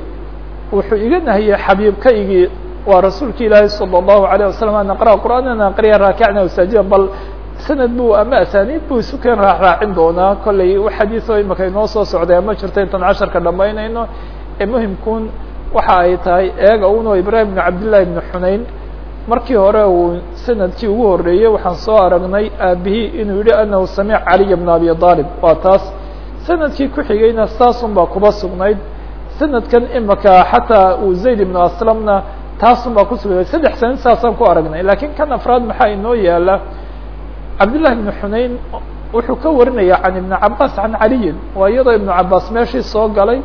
Speaker 1: wuxuu iga nahiyey xabiibkaygii waa rasuulka ilaahay صلى الله عليه وسلم an أقرأ qرآن an aqriya raakعna وsaaجida bal sanad bu ama asaniid buu isu keen raacraacin doonaa kollay xadiiثoo imaka inoo soo socday ama jirta intaan casharka dhamaynayno ee muhimkun waxa ay tahay eega uno ibrahim بن cabdالlahi بن xunayn markii hore uu sannadkii ugu horeeyey waxaan soo aragnay aabihii inuu yihi anahu samic caliy bn abi aalib waa taas sannadkii ku xigayna saasun baa kuba sugnayd. Sanadkan imaka xataa uu zayd ibnu aslamna taasun baa kusugnay saddex sanad saasaan ku aragnay lakiin kan afraad maxaa inoo yaalla cabdillahi ibnu xunayn wuxuu ka warinaya can ibni cabaas can caliyin. Waa iyadoo ibnu cabaas meeshii soo galay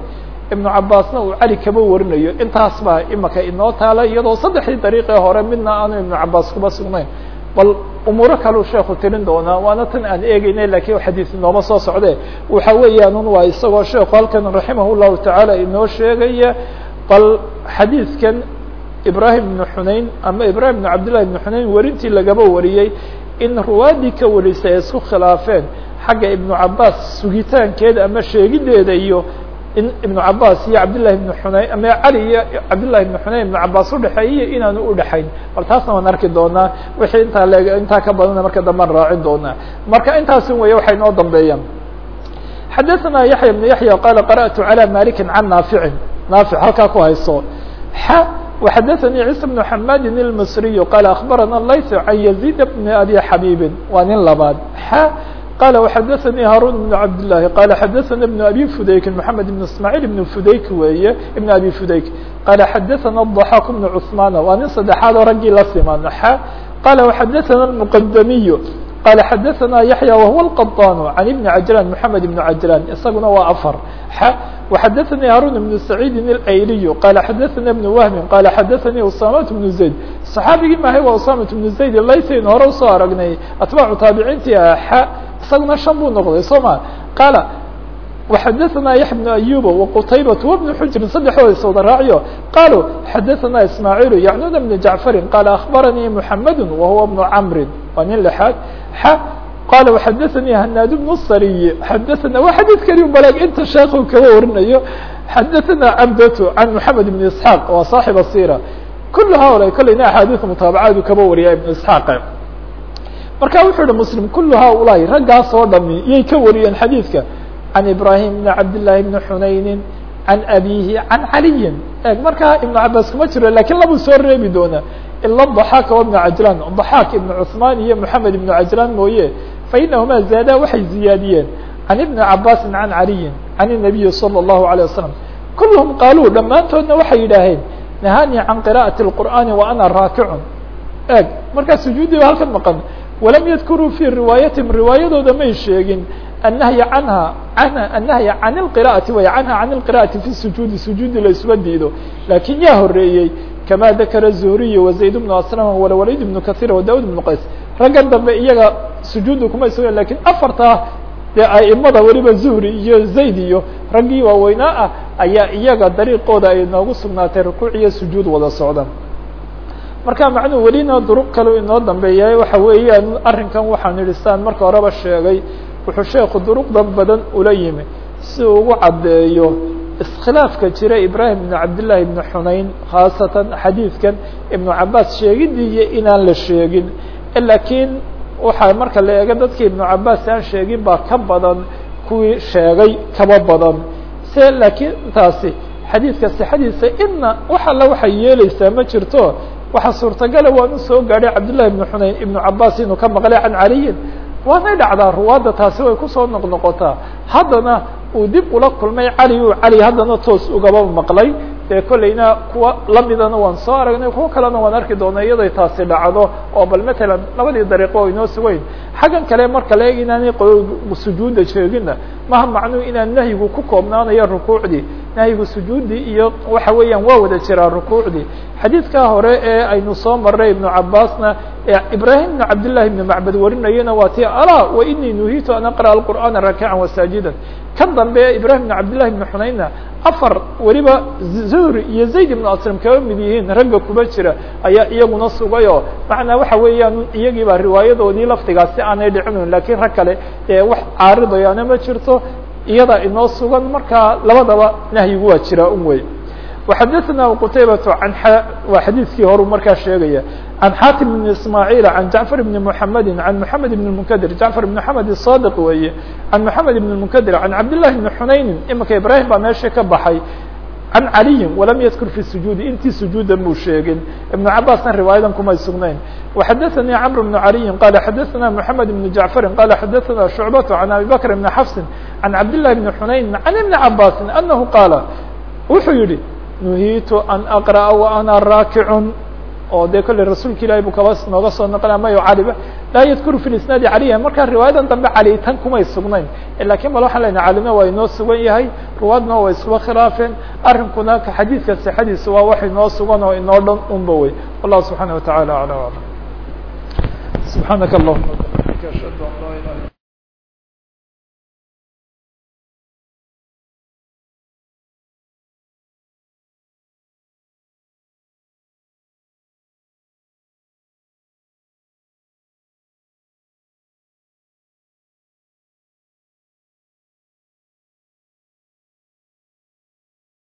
Speaker 1: ibnu cabaasna uu cali kaba warinayo. Intaas baa imaka inoo taala iyadoo saddexdii dariiqee hore midna aanu ibnu cabaas kuba sugnayn. Bal umuuro kaleu sheeku tirin doonaa waana tan aan eegeynay lakiin xadiis inooma soo socde waxa weeyaanun waa isagoo sheeku halkan raximah llahu tacaala inoo sheegaya bal xadiidkan ibrahim ibnu xunayn ama ibrahim ibnu cabdillahi ibnu xunayn werintii lagaba wariyey in ruwaadii ka warisay ay isku khilaafeen. Xagga ibnu cabaas sugitaankeeda ama sheegideeda iyo in ibnu cabaas iyo cabdillahi ibnu xunayn ama cali iyo cabdillahi ibnu xunayn ibnu cabaas udhexeeyiyo inaanu udhexayn bal taasna waan arki doonaa wixii intaa le intaa ka badana marka dambaan raacin doonaa marka intaasin weeye waxay noo dambeeyaan xadaثna yaحya بن yaحya qala qarأtu عalى maliki can naaficin naafic halkaa ku hayso x وxadaثnي عيسى بن حmadi الmصriي qال أخbarana layث عan يزيد بن أbي xabيbi waa nin labaad x qال وxadaثnي هاrون بن cabdاللahi qال xadaثna بن أbي fudayk محamed بن اسmاعيل بن fudayk weeye بن أbي fudayk qال xadaثna الضحاk بن cثman waa nin saddexaad oo raggii la siman x qال وxadaثna المqdmiي qال xadaثna yaحyى وهuو الqطاn عan بن عجلان محamed بن عجلان isaguna waa afar x وxadaثnي هاrون بن سعيid الأyliي qال xadaثna بن وهب qال xadaثnي usamة بن زayd صxaabigii mahay waa usamة بن زayd laysayn hore usoo aragnay atbaacu taabiciintii ah x isaguna shan buu noqday soo ma qaal وxadaثna yaح بن أyub وqtaybaة وبن xujrin saddexdooda is wada raaciyo qaluu xadaثna ismاعيل yعنuna بن جaعفri qال أخbarnii محamd وhuوa بن cمri waa nin لحaad x qal وxadaثnي hnaad بن الsriي xadaثna waa xadيث keli balg inta sheekhu kaba warinayo xadaثna cbdة عan محamed بن اسحاq waa صاaxiب الsيرة kul haulaa kolleyna axaadiث mutaabacaadu kaba wariya iبن اسحاq marka wuxuu hi mslim kul haulaahi raggaas oo dhami yay ka wariyeen xadiidka عan ibrahim بn cabdاللahi بn xunayni عan abihi عan caliyi eg markaa iبن cabaas kuma jiro lakin labuu soo reebi doonaa ila ضaxaak وبن cajlan ضaxaak iبn cثmaan iyo mحamed iبn cajlan mooye fainahuma zaada waxay ziyaadiyeen can iبni cabaasi can caliyi can النabiyi slى الlahu عalيه wasalam kulhm qaaluu dhammaantoodna waxay yidhaaheen nahanii can qira'aةi الqur'aani wa ana raakicun eg markaa sujuudiba halkan maqan walam yadkuruu fii riwaayatihim riwaayadooda may sheegin annahya canha anha annahya can اlqira'ati way canha can اlqira'ati fi sujuudi sujuudi la isuma diido laakiin yaa horeeyey kama dakara zuhriy wazayd bnu aslama walwalid ibnu kahiir wadaud ibnu qays raggan dambe iyaga sujuudda kuma sugan laakiin afartaa dee aimada weliba zuhri iyo zayd iyo raggii waaweynaa ah ayaa iyaga dariiqooda ay noogu sugnaatay rukuuc iyo sujuud wada socda. Marka macnuhu welina duruq kale inoo dambeeyahay waxa weeyaan arrinkan waxaan idhi saan marka horeba sheegay wuxuu sheeku duruqdan badan ula yimi. Si uu ugu caddeeyo iskhilaafka jira ibrahim ibn cabdillahi ibn xunayn khaasatan xadiidkan ibnu cabaas sheegidiiyo inaan la sheegin lakiin waxaa marka la eego dadkii ibnu cabaas aan sheegin baa ka badan kuwii sheegay kaba badan. Se laakiin taasi xadiidka sixadiisa idna wax alla waxay yeeleysaa ma jirto. Waxaa suurtagala waan u soo gaadhay cabdullahi ibnu xunayn ibnu cabaas inuu ka maqlay can caliyin. Waanay dhacdaa ruwaadda taasi way ku soo noqnoqotaa. Haddana uu dib ula kulmay cali u cali haddana toos ugaba maqlay. Dee kollayna kuwa lamidana waan soo aragnay kuwo kalena waan arki doona iyaday taasi dhacdo oo bal matalan labadii dariiqo o inoo sugayn. Xaggan kale marka la eg inaanay sujuudda sheegina maha macnuu inaan nahyigu ku koobnaanayo rukuucdii. Nahyigu sujuuddii iyo waxa weeyaan waa wada jiraa rukuucdii. Xadiidkaa hore ee aynu soo marray ibnu cabaasna ee ibraahim ibnu cabdillahi ibnu macbad warinayana waa ti alaa wa inii nuhiitu an aqra'a alqur'aana raakican wasaajidan kan dambe ibrahim ibnu cabdillahi ibnu xunaynna afar weliba zuhri iyo zayd ibnu aslam kaba mid yihiin ragga kuba jira ayaa iyaguna sugay oo macnaa waxa weeyaan iyagii baa riwaayadoodii laftigaasi aanay dhicinin lakiin rag kale ee wax caaridayaana ma jirto iyada inoo sugan markaa labadaba nahyigu waa jiraa un wey وxadثna qتaybaة an waa xadiiskii horu markaa sheegaya عan xatim بن ismاعيل عan jaعفر بن محamedi عan محamed بن المنkdir jaعفر بن محamed الصاdق weeye عan محamed بن المنkdir عan cabdاللahi بن xunayni imika ibrahim baa meesha ka baxay عan عaliyi وlam ydkur في السujuudi intii sujuuda muu sheegin iبن cabاsna riwaayadan kumay sugnayn وxadثnي cمر بن عaliyi qال xadثna محamed بن جaعفri qال xadثna شhuعبة عan abi bكر بن xفsi عan cabdاللahi بن xunayn عan iبن cabاsi أنه qاala wuxuu yihi nuhiitu an aqra'a wa ana raakicun. Oo dee kolley rasuulka ilahi buu kaba nooga soo noqonaya mayo caliba laa yadkuru fi isnaadi caliya. Markaa riwaayadan dambe cali tan kumay sugnayn. Lakin bal waxaan lena calina waa inoo sugan yahay. Ruwaadna waa iskuba khilaafeen. Arrinkuna xadiidka sixadiisa waa wax inoo sugan oo inoo dhan unba wey. Wallahu subxaana wataعala alى alam. Subxaanaka allahuma ashhadu an laa ilaha